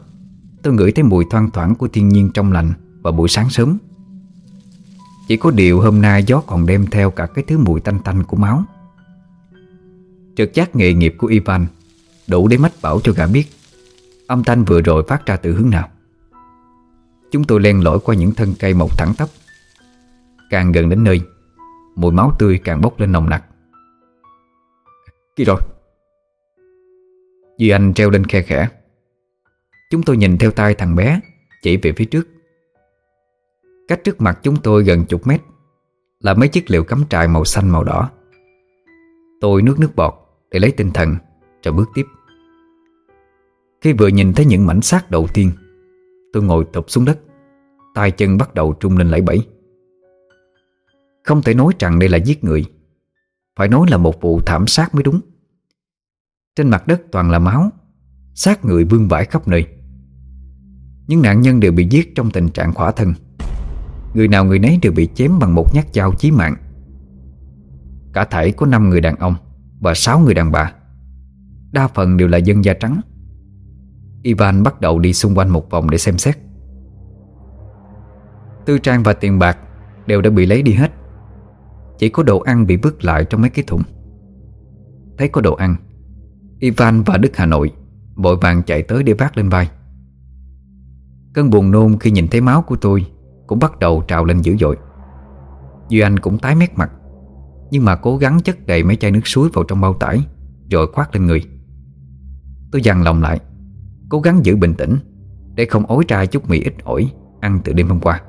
Speaker 1: Tôi ngửi thấy mùi thoang thoảng của thiên nhiên trong lành và buổi sáng sớm. Chỉ có điều hôm nay gió còn đem theo cả cái thứ mùi tanh tanh của máu. Trực giác nghề nghiệp của Ivan Đủ để mách bảo cho gã biết Âm thanh vừa rồi phát ra từ hướng nào. Chúng tôi len lỏi qua những thân cây mọc thẳng tắp. Càng gần đến nơi, Mùi máu tươi càng bốc lên nồng nặc.
Speaker 2: Kì rồi.
Speaker 1: Duy Anh treo lên khe khẽ. Chúng tôi nhìn theo tay thằng bé, Chỉ về phía trước. Cách trước mặt chúng tôi gần chục mét Là mấy chiếc liều cắm trại màu xanh màu đỏ. Tôi nước nước bọt. Để lấy tinh thần Rồi bước tiếp. Khi vừa nhìn thấy những mảnh xác đầu tiên, Tôi ngồi tụp xuống đất, tay chân bắt đầu trung lên lẫy bẫy. Không thể nói rằng đây là giết người, Phải nói là một vụ thảm sát mới đúng. Trên mặt đất toàn là máu, xác người vương vãi khắp nơi. Những nạn nhân đều bị giết trong tình trạng khỏa thân. Người nào người nấy đều bị chém bằng một nhát dao chí mạng. Cả thảy có 5 người đàn ông. Và sáu người đàn bà. Đa phần đều là dân da trắng. Ivan bắt đầu đi xung quanh một vòng để xem xét. Tư trang và tiền bạc Đều đã bị lấy đi hết. Chỉ có đồ ăn bị vứt lại trong mấy cái thùng. Thấy có đồ ăn, Ivan và Đức Hà Nội Vội vàng chạy tới để vác lên vai. Cơn buồn nôn khi nhìn thấy máu của tôi Cũng bắt đầu trào lên dữ dội. Duy Anh cũng tái mét mặt. Nhưng mà cố gắng chất đầy mấy chai nước suối vào trong bao tải, Rồi khoát lên người. Tôi dằn lòng lại, Cố gắng giữ bình tĩnh Để không ối ra chút mì ít ỏi Ăn từ đêm hôm qua.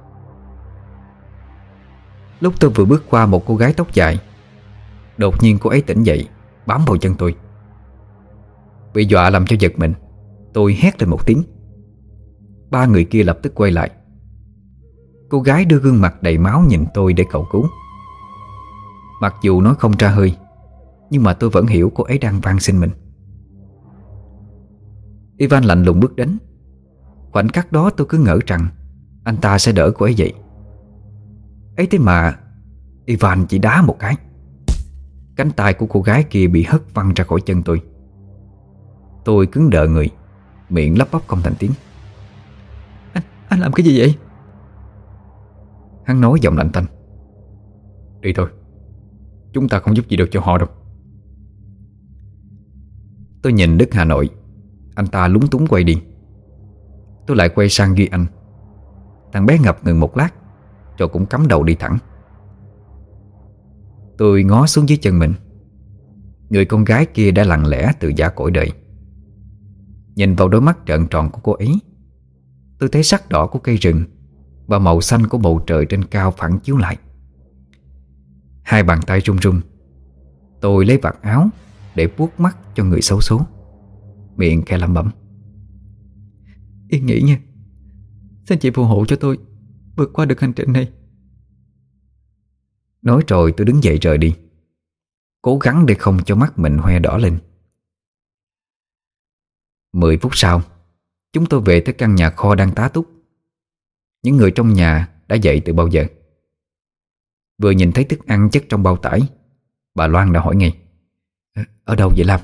Speaker 1: Lúc tôi vừa bước qua một cô gái tóc dài, Đột nhiên cô ấy tỉnh dậy, Bám vào chân tôi. Bị dọa làm cho giật mình, Tôi hét lên một tiếng. Ba người kia lập tức quay lại. Cô gái đưa gương mặt đầy máu nhìn tôi để cầu cứu. Mặc dù nói không ra hơi Nhưng mà tôi vẫn hiểu cô ấy đang van xin mình. Ivan lạnh lùng bước đến. Khoảnh khắc đó tôi cứ ngỡ rằng Anh ta sẽ đỡ cô ấy dậy ấy thế mà Ivan chỉ đá một cái. Cánh tay của cô gái kia bị hất văng ra khỏi chân tôi. Tôi cứng đờ người Miệng lắp bắp không thành tiếng. Anh, anh làm cái gì vậy? Hắn nói giọng lạnh tanh. Đi thôi Chúng ta không giúp gì được cho họ đâu. Tôi nhìn Đức Hà Nội. Anh ta lúng túng quay đi. Tôi lại quay sang ghi anh. Thằng bé ngập ngừng một lát, Rồi cũng cắm đầu đi thẳng. Tôi ngó xuống dưới chân mình. Người con gái kia đã lặng lẽ từ giả cõi đời. Nhìn vào đôi mắt trợn tròn của cô ấy, Tôi thấy sắc đỏ của cây rừng Và màu xanh của bầu trời trên cao phản chiếu lại. Hai bàn tay run run. Tôi lấy vạt áo Để buốt mắt cho người xấu số. Miệng khe lẩm bẩm. Yên nghĩ nha, Xin chị phù hộ cho tôi Vượt qua được hành trình này. Nói rồi tôi đứng dậy rời đi, Cố gắng để không cho mắt mình hoe đỏ lên. Mười phút sau, Chúng tôi về tới căn nhà kho đang tá túc. Những người trong nhà đã dậy từ bao giờ? Vừa nhìn thấy thức ăn chất trong bao tải, Bà Loan đã hỏi ngay ờ, Ở đâu vậy Lam?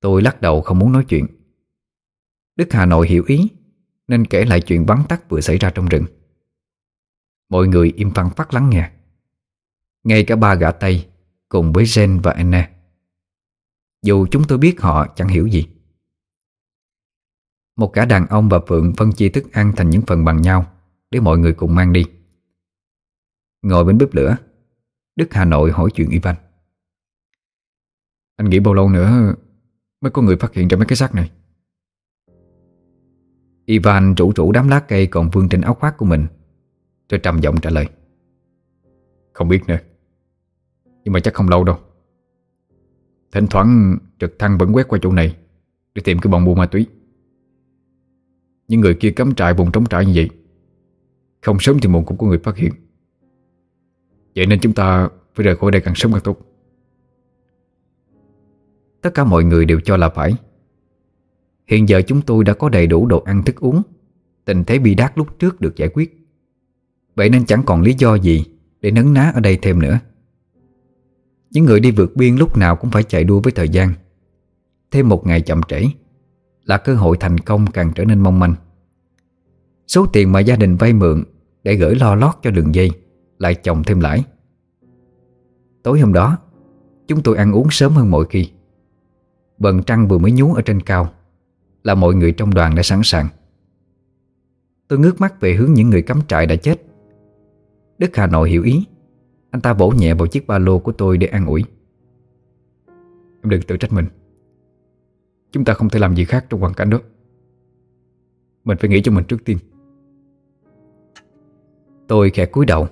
Speaker 1: Tôi lắc đầu không muốn nói chuyện. Đức Hà Nội hiểu ý, Nên kể lại chuyện bắn tắt vừa xảy ra trong rừng. Mọi người im phăng phát lắng nghe. Ngay cả ba gã Tây Cùng với Jen và Anna Dù chúng tôi biết họ chẳng hiểu gì. Một cả đàn ông và Phượng phân chia thức ăn thành những phần bằng nhau Để mọi người cùng mang đi. Ngồi bên bếp lửa. Đức Hà Nội hỏi chuyện Ivan. Anh nghĩ bao lâu nữa Mới có người phát hiện ra mấy cái xác này? Ivan rủ rủ đám lá cây còn vương trên áo khoác của mình, Rồi trầm giọng trả lời. Không biết nữa, Nhưng mà chắc không lâu đâu. Thỉnh thoảng trực thăng vẫn quét qua chỗ này Để tìm cái bọn buôn ma túy. Những người kia cắm trại vùng trống trại như vậy, Không sớm thì muộn cũng có người phát hiện. Vậy nên chúng ta phải rời khỏi đây càng sớm càng tốt. Tất cả mọi người đều cho là phải. Hiện giờ chúng tôi đã có đầy đủ đồ ăn thức uống. Tình thế bi đát lúc trước được giải quyết. Vậy nên chẳng còn lý do gì Để nấn ná ở đây thêm nữa. Những người đi vượt biên lúc nào cũng phải chạy đua với thời gian. Thêm một ngày chậm trễ Là cơ hội thành công càng trở nên mong manh. Số tiền mà gia đình vay mượn Để gửi lo lót cho đường dây lại chồng thêm lãi. Tối hôm đó, Chúng tôi ăn uống sớm hơn mọi khi. Bần trăng vừa mới nhú ở trên cao, Là mọi người trong đoàn đã sẵn sàng. Tôi ngước mắt về hướng những người cắm trại đã chết. Đức Hà Nội hiểu ý, Anh ta vỗ nhẹ vào chiếc ba lô của tôi để an ủi. Em đừng tự trách mình. Chúng ta không thể làm gì khác trong hoàn cảnh đó. Mình phải nghĩ cho mình trước tiên. Tôi khẽ cúi đầu.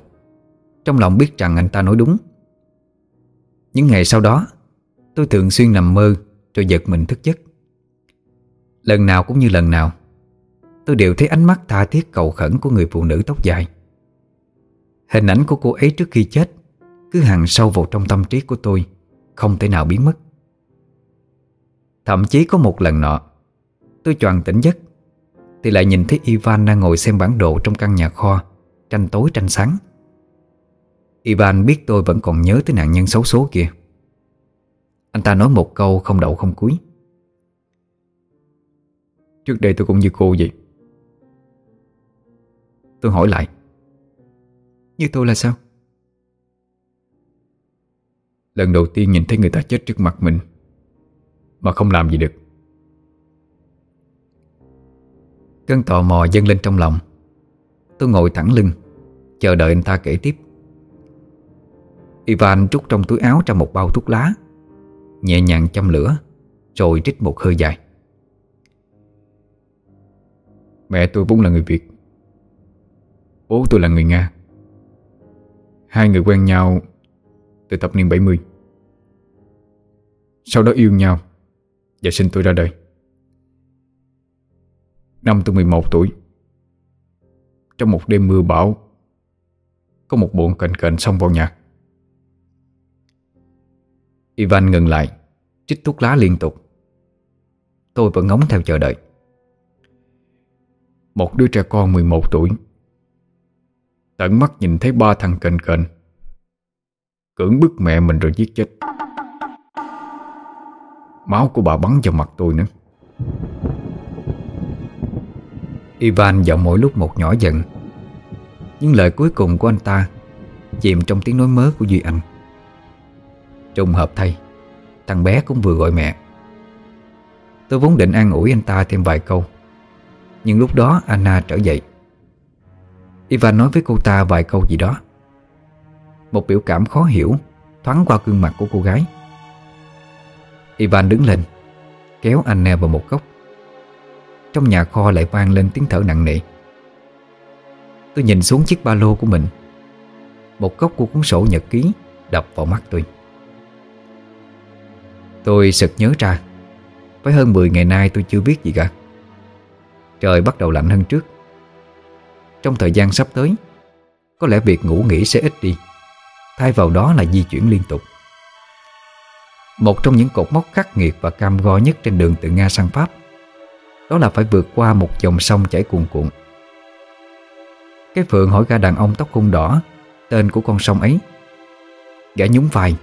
Speaker 1: Trong lòng biết rằng anh ta nói đúng. Những ngày sau đó, Tôi thường xuyên nằm mơ Rồi giật mình thức giấc. Lần nào cũng như lần nào, Tôi đều thấy ánh mắt tha thiết cầu khẩn Của người phụ nữ tóc dài. Hình ảnh của cô ấy trước khi chết Cứ hằn sâu vào trong tâm trí của tôi, Không thể nào biến mất. Thậm chí có một lần nọ, Tôi choàng tỉnh giấc, Thì lại nhìn thấy Ivan đang ngồi xem bản đồ Trong căn nhà kho, Tranh tối tranh sáng. Ivan biết tôi vẫn còn nhớ tới nạn nhân xấu số kia. Anh ta nói một câu không đậu không cuối. Trước đây tôi cũng như cô vậy. Tôi hỏi lại. Như tôi là sao? Lần đầu tiên nhìn thấy người ta chết trước mặt mình, Mà không làm gì được. Cơn tò mò dâng lên trong lòng. Tôi ngồi thẳng lưng, Chờ đợi anh ta kể tiếp. Ivan rút trong túi áo ra một bao thuốc lá. Nhẹ nhàng châm lửa, Rồi trích một hơi dài.
Speaker 2: Mẹ tôi vốn là người Việt, Bố tôi là người Nga. Hai người quen nhau Từ thập niên 70 Sau đó yêu nhau Và sinh tôi ra đời. Năm tôi 11 tuổi. Trong một đêm mưa bão, Có một bọn cạnh cạnh xông vào nhà.
Speaker 1: Ivan ngừng lại, chích thuốc lá liên tục. Tôi vẫn ngóng theo chờ đợi.
Speaker 2: Một đứa trẻ con 11 tuổi, Tận mắt nhìn thấy ba thằng cạnh cạnh Cưỡng bức mẹ mình rồi giết chết. Máu của bà bắn vào mặt tôi nữa.
Speaker 1: Ivan giọng mỗi lúc một nhỏ giận. Nhưng lời cuối cùng của anh ta Chìm trong tiếng nói mớ của Duy Anh. Trùng hợp thay. Thằng bé cũng vừa gọi mẹ. Tôi vốn định an ủi anh ta thêm vài câu. Nhưng lúc đó Anna trở dậy. Ivan nói với cô ta vài câu gì đó. Một biểu cảm khó hiểu Thoáng qua gương mặt của cô gái. Ivan đứng lên, Kéo Anna vào một góc. Trong nhà kho lại vang lên tiếng thở nặng nề. Tôi nhìn xuống chiếc ba lô của mình. Một góc của cuốn sổ nhật ký Đập vào mắt tôi. Tôi sực nhớ ra, Phải hơn 10 ngày nay tôi chưa biết gì cả. Trời bắt đầu lạnh hơn trước. Trong thời gian sắp tới, Có lẽ việc ngủ nghỉ sẽ ít đi, Thay vào đó là di chuyển liên tục. Một trong những cột mốc khắc nghiệt và cam go nhất trên đường từ Nga sang Pháp, Đó là phải vượt qua một dòng sông chảy cuồn cuộn. Cái Phượng hỏi gã đàn ông tóc hung đỏ, Tên của con sông ấy, Gã nhún vai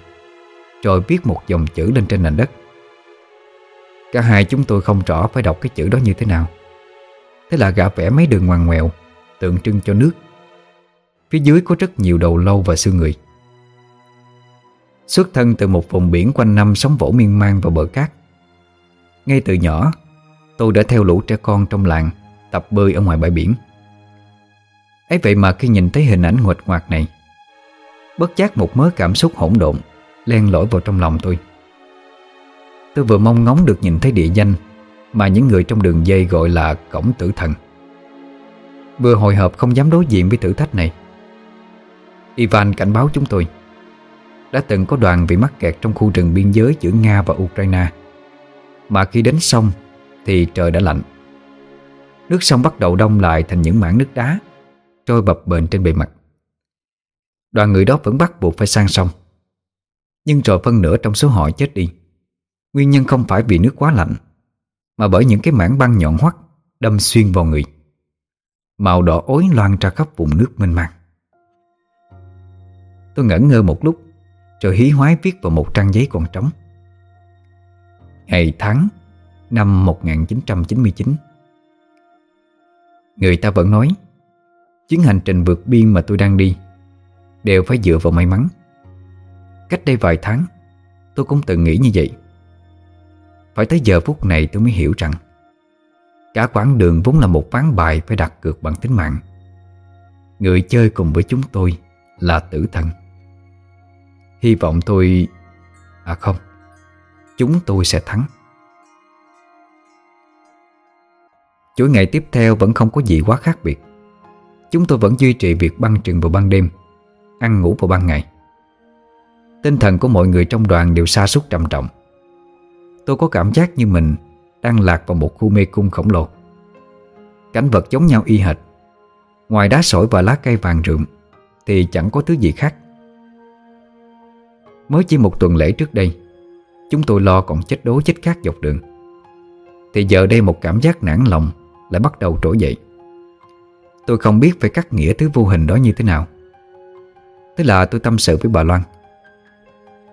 Speaker 1: rồi viết một dòng chữ lên trên nền đất. Cả hai chúng tôi không rõ phải đọc cái chữ đó như thế nào. Thế là gã vẽ mấy đường ngoằn ngoèo, Tượng trưng cho nước. Phía dưới có rất nhiều đầu lâu và xương người. Xuất thân từ một vùng biển quanh năm sống vỗ miên man và bờ cát. Ngay từ nhỏ, Tôi đã theo lũ trẻ con trong làng, Tập bơi ở ngoài bãi biển. Ấy vậy mà khi nhìn thấy hình ảnh nguệch ngoạc này, Bất giác một mớ cảm xúc hỗn độn len lỏi vào trong lòng tôi. Tôi vừa mong ngóng được nhìn thấy địa danh Mà những người trong đường dây gọi là cổng tử thần. Vừa hồi hộp không dám đối diện với thử thách này. Ivan cảnh báo chúng tôi, Đã từng có đoàn bị mắc kẹt trong khu rừng biên giới giữa Nga và Ukraine, Mà khi đến sông thì trời đã lạnh. Nước sông bắt đầu đông lại thành những mảng nước đá Trôi bập bềnh trên bề mặt. Đoàn người đó vẫn bắt buộc phải sang sông nhưng rồi phân nửa trong số họ chết đi. Nguyên nhân không phải vì nước quá lạnh, Mà bởi những cái mảng băng nhọn hoắt, Đâm xuyên vào người. Màu đỏ ối loan ra khắp vùng nước mênh mang. Tôi ngẩn ngơ một lúc, Rồi hí hoái viết vào một trang giấy còn trống. Ngày tháng Năm 1999 Người ta vẫn nói, Chuyến hành trình vượt biên mà tôi đang đi Đều phải dựa vào may mắn. Cách đây vài tháng, Tôi cũng từng nghĩ như vậy. Phải tới giờ phút này tôi mới hiểu rằng, Cả quãng đường vốn là một ván bài Phải đặt cược bằng tính mạng. Người chơi cùng với chúng tôi Là tử thần. Hy vọng tôi À không, Chúng tôi sẽ thắng. Chuỗi ngày tiếp theo vẫn không có gì quá khác biệt. Chúng tôi vẫn duy trì việc băng trừng vào ban đêm, Ăn ngủ vào ban ngày. Tinh thần của mọi người trong đoàn đều sa sút trầm trọng. Tôi có cảm giác như mình Đang lạc vào một khu mê cung khổng lồ. Cảnh vật giống nhau y hệt. Ngoài đá sỏi và lá cây vàng rượm Thì chẳng có thứ gì khác. Mới chỉ một tuần lễ trước đây, Chúng tôi lo còn chết đố chết khác dọc đường. Thì giờ đây một cảm giác nản lòng Lại bắt đầu trỗi dậy. Tôi không biết phải cắt nghĩa thứ vô hình đó như thế nào. Thế là tôi tâm sự với bà Loan.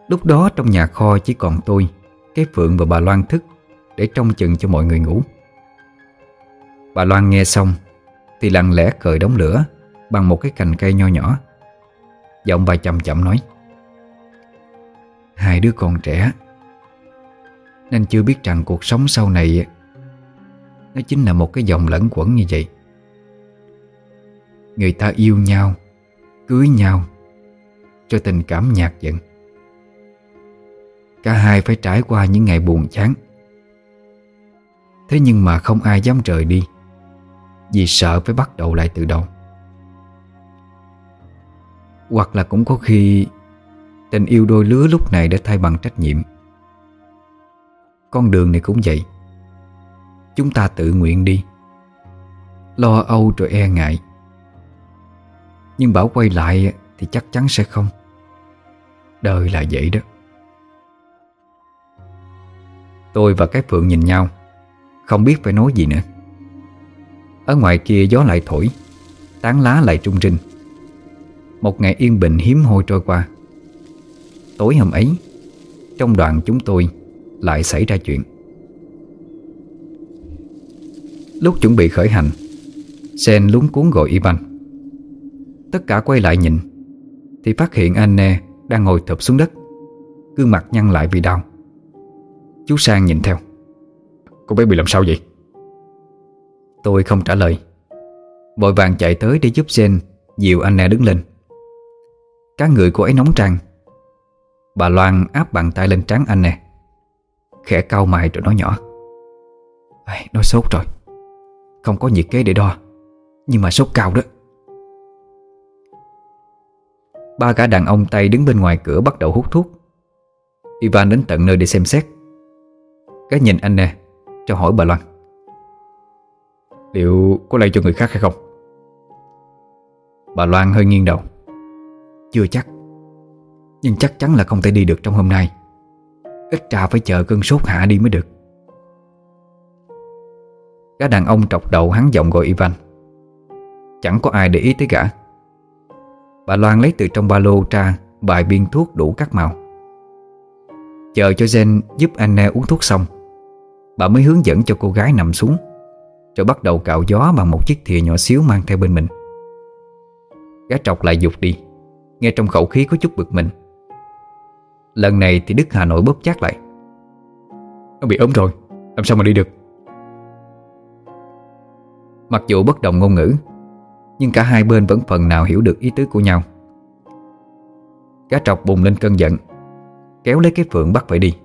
Speaker 1: Lúc đó trong nhà kho chỉ còn tôi, Cái Phượng và bà Loan thức Để trông chừng cho mọi người ngủ. Bà Loan nghe xong Thì lặng lẽ cởi đống lửa Bằng một cái cành cây nho nhỏ. Giọng bà chậm chậm nói, Hai đứa còn trẻ, Nên chưa biết rằng cuộc sống sau này Nó chính là một cái dòng lẫn quẩn như vậy. Người ta yêu nhau, Cưới nhau Cho tình cảm nhạt dần. Cả hai phải trải qua những ngày buồn chán. Thế nhưng mà không ai dám rời đi, Vì sợ phải bắt đầu lại từ đầu. Hoặc là cũng có khi Tình yêu đôi lứa lúc này đã thay bằng trách nhiệm. Con đường này cũng vậy. Chúng ta tự nguyện đi, Lo âu rồi e ngại. Nhưng bảo quay lại Thì chắc chắn sẽ không. Đời là vậy đó. Tôi và cái Phượng nhìn nhau. Không biết phải nói gì nữa. Ở ngoài kia gió lại thổi, Tán lá lại trung rinh Một ngày yên bình hiếm hoi trôi qua. Tối hôm ấy, Trong đoàn chúng tôi Lại xảy ra chuyện. Lúc chuẩn bị khởi hành, Sen lúng cuốn gọi Ivan. Tất cả quay lại nhìn, Thì phát hiện Anne đang ngồi thụp xuống đất. Gương mặt nhăn lại vì đau. Chú Sang nhìn theo.
Speaker 2: Cô bé bị làm sao vậy?
Speaker 1: Tôi không trả lời. Vội vàng chạy tới để giúp Jen Dìu nè đứng lên. Các người cô ấy nóng trăng Bà Loan áp bàn tay lên trán anh nè. Khẽ cau mày rồi nói nhỏ. Nó sốt rồi. Không có nhiệt kế để đo, Nhưng mà sốt cao đó. Ba gã đàn ông tay đứng bên ngoài cửa bắt đầu hút thuốc. Ivan đến tận nơi để xem xét. Cái nhìn anh nè, Cho hỏi bà Loan.
Speaker 2: Liệu có lây cho người khác hay không?
Speaker 1: Bà Loan hơi nghiêng đầu. Chưa chắc. Nhưng chắc chắn là không thể đi được trong hôm nay. Ít ra phải chờ cơn sốt hạ đi mới được. Gã đàn ông trọc đầu hắn giọng gọi Ivan. Chẳng có ai để ý tới gã. Bà Loan lấy từ trong ba lô ra Vài viên thuốc đủ các màu. Chờ cho Jen giúp Anne uống thuốc xong Bà mới hướng dẫn cho cô gái nằm xuống. Rồi bắt đầu cạo gió bằng một chiếc thìa nhỏ xíu mang theo bên mình. Gã trọc lại dục đi, Nghe trong khẩu khí có chút bực mình. Lần này thì Đức Hà Nội bóp chát lại.
Speaker 2: Nó bị ốm rồi, Làm sao mà đi được?
Speaker 1: Mặc dù bất đồng ngôn ngữ, Nhưng cả hai bên vẫn phần nào hiểu được ý tứ của nhau. Cá trọc bùng lên cơn giận, Kéo lấy cái phượng bắt phải đi.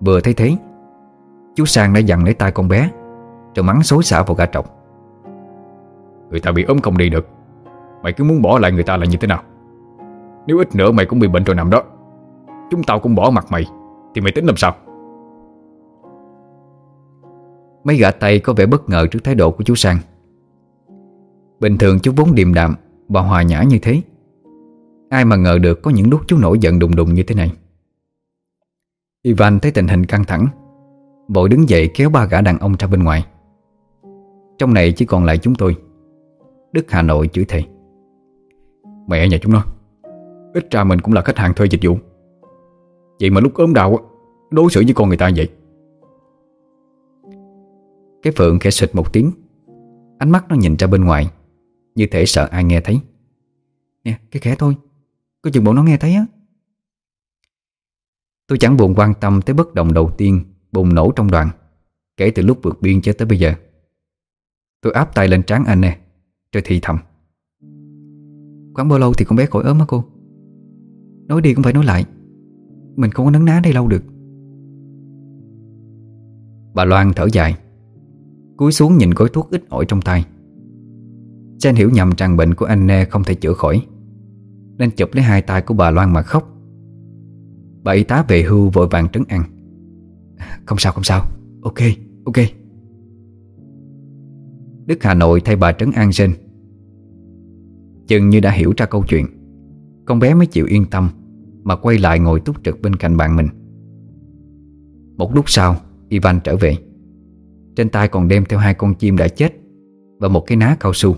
Speaker 1: Vừa thấy thế Chú Sang đã dặn lấy tay con bé Rồi mắng xối xả vào gã trọc.
Speaker 2: Người ta bị ốm không đi được, Mày cứ muốn bỏ lại người ta là như thế nào? Nếu ít nữa mày cũng bị bệnh rồi nằm đó, Chúng tao cũng bỏ mặt mày, Thì mày tính làm sao?
Speaker 1: Mấy gã tay có vẻ bất ngờ trước thái độ của chú Sang. Bình thường chú vốn điềm đạm Và hòa nhã như thế. Ai mà ngờ được có những lúc chú nổi giận đùng đùng như thế này. Ivan thấy tình hình căng thẳng Vội đứng dậy kéo ba gã đàn ông ra bên ngoài. Trong này chỉ còn lại chúng tôi. Đức Hà Nội chửi thề.
Speaker 2: Mẹ nhà chúng nó, Ít ra mình cũng là khách hàng thuê dịch vụ. Vậy mà lúc ốm đau Đối xử với con người ta vậy?
Speaker 1: Cái Phượng khẽ xịt một tiếng. Ánh mắt nó nhìn ra bên ngoài, Như thể sợ ai nghe thấy. Nè, cái khẽ thôi, Có chừng bộ nó nghe thấy á. Tôi chẳng buồn quan tâm tới bất đồng đầu tiên Bùng nổ trong đoàn, Kể từ lúc vượt biên cho tới bây giờ. Tôi áp tay lên trán anh nè, Rồi thì thầm. Khoảng bao lâu thì con bé khỏi ốm hả cô? Nói đi cũng phải nói lại, mình không có nấn ná đây lâu được. Bà Loan thở dài, Cúi xuống nhìn gói thuốc ít ỏi trong tay. Sen hiểu nhầm rằng bệnh của anh Nê không thể chữa khỏi, Nên chụp lấy hai tay của bà Loan mà khóc. Bà y tá về hưu vội vàng trấn an. Không sao không sao. Ok ok. Đức Hà Nội thay bà trấn an Sen Chừng như đã hiểu ra câu chuyện, Con bé mới chịu yên tâm mà quay lại ngồi túc trực bên cạnh bạn mình. Một lúc sau, Ivan trở về. Trên tay còn đem theo hai con chim đã chết Và một cái ná cao su.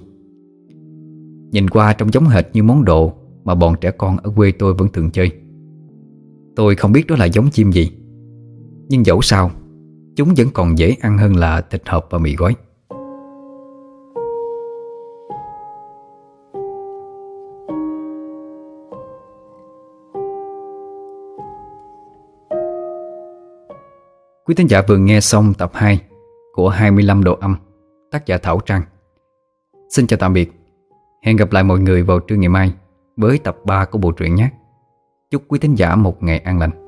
Speaker 1: Nhìn qua trông giống hệt như món đồ Mà bọn trẻ con ở quê tôi vẫn thường chơi. Tôi không biết đó là giống chim gì. Nhưng dẫu sao, Chúng vẫn còn dễ ăn hơn là thịt hộp và mì gói. Quý thính giả vừa nghe xong tập 2 của 25 độ âm, Tác giả Thảo Trang. Xin chào tạm biệt. Hẹn gặp lại mọi người vào trưa ngày mai Với tập 3 của bộ truyện nhé. Chúc quý thính giả một ngày an lành.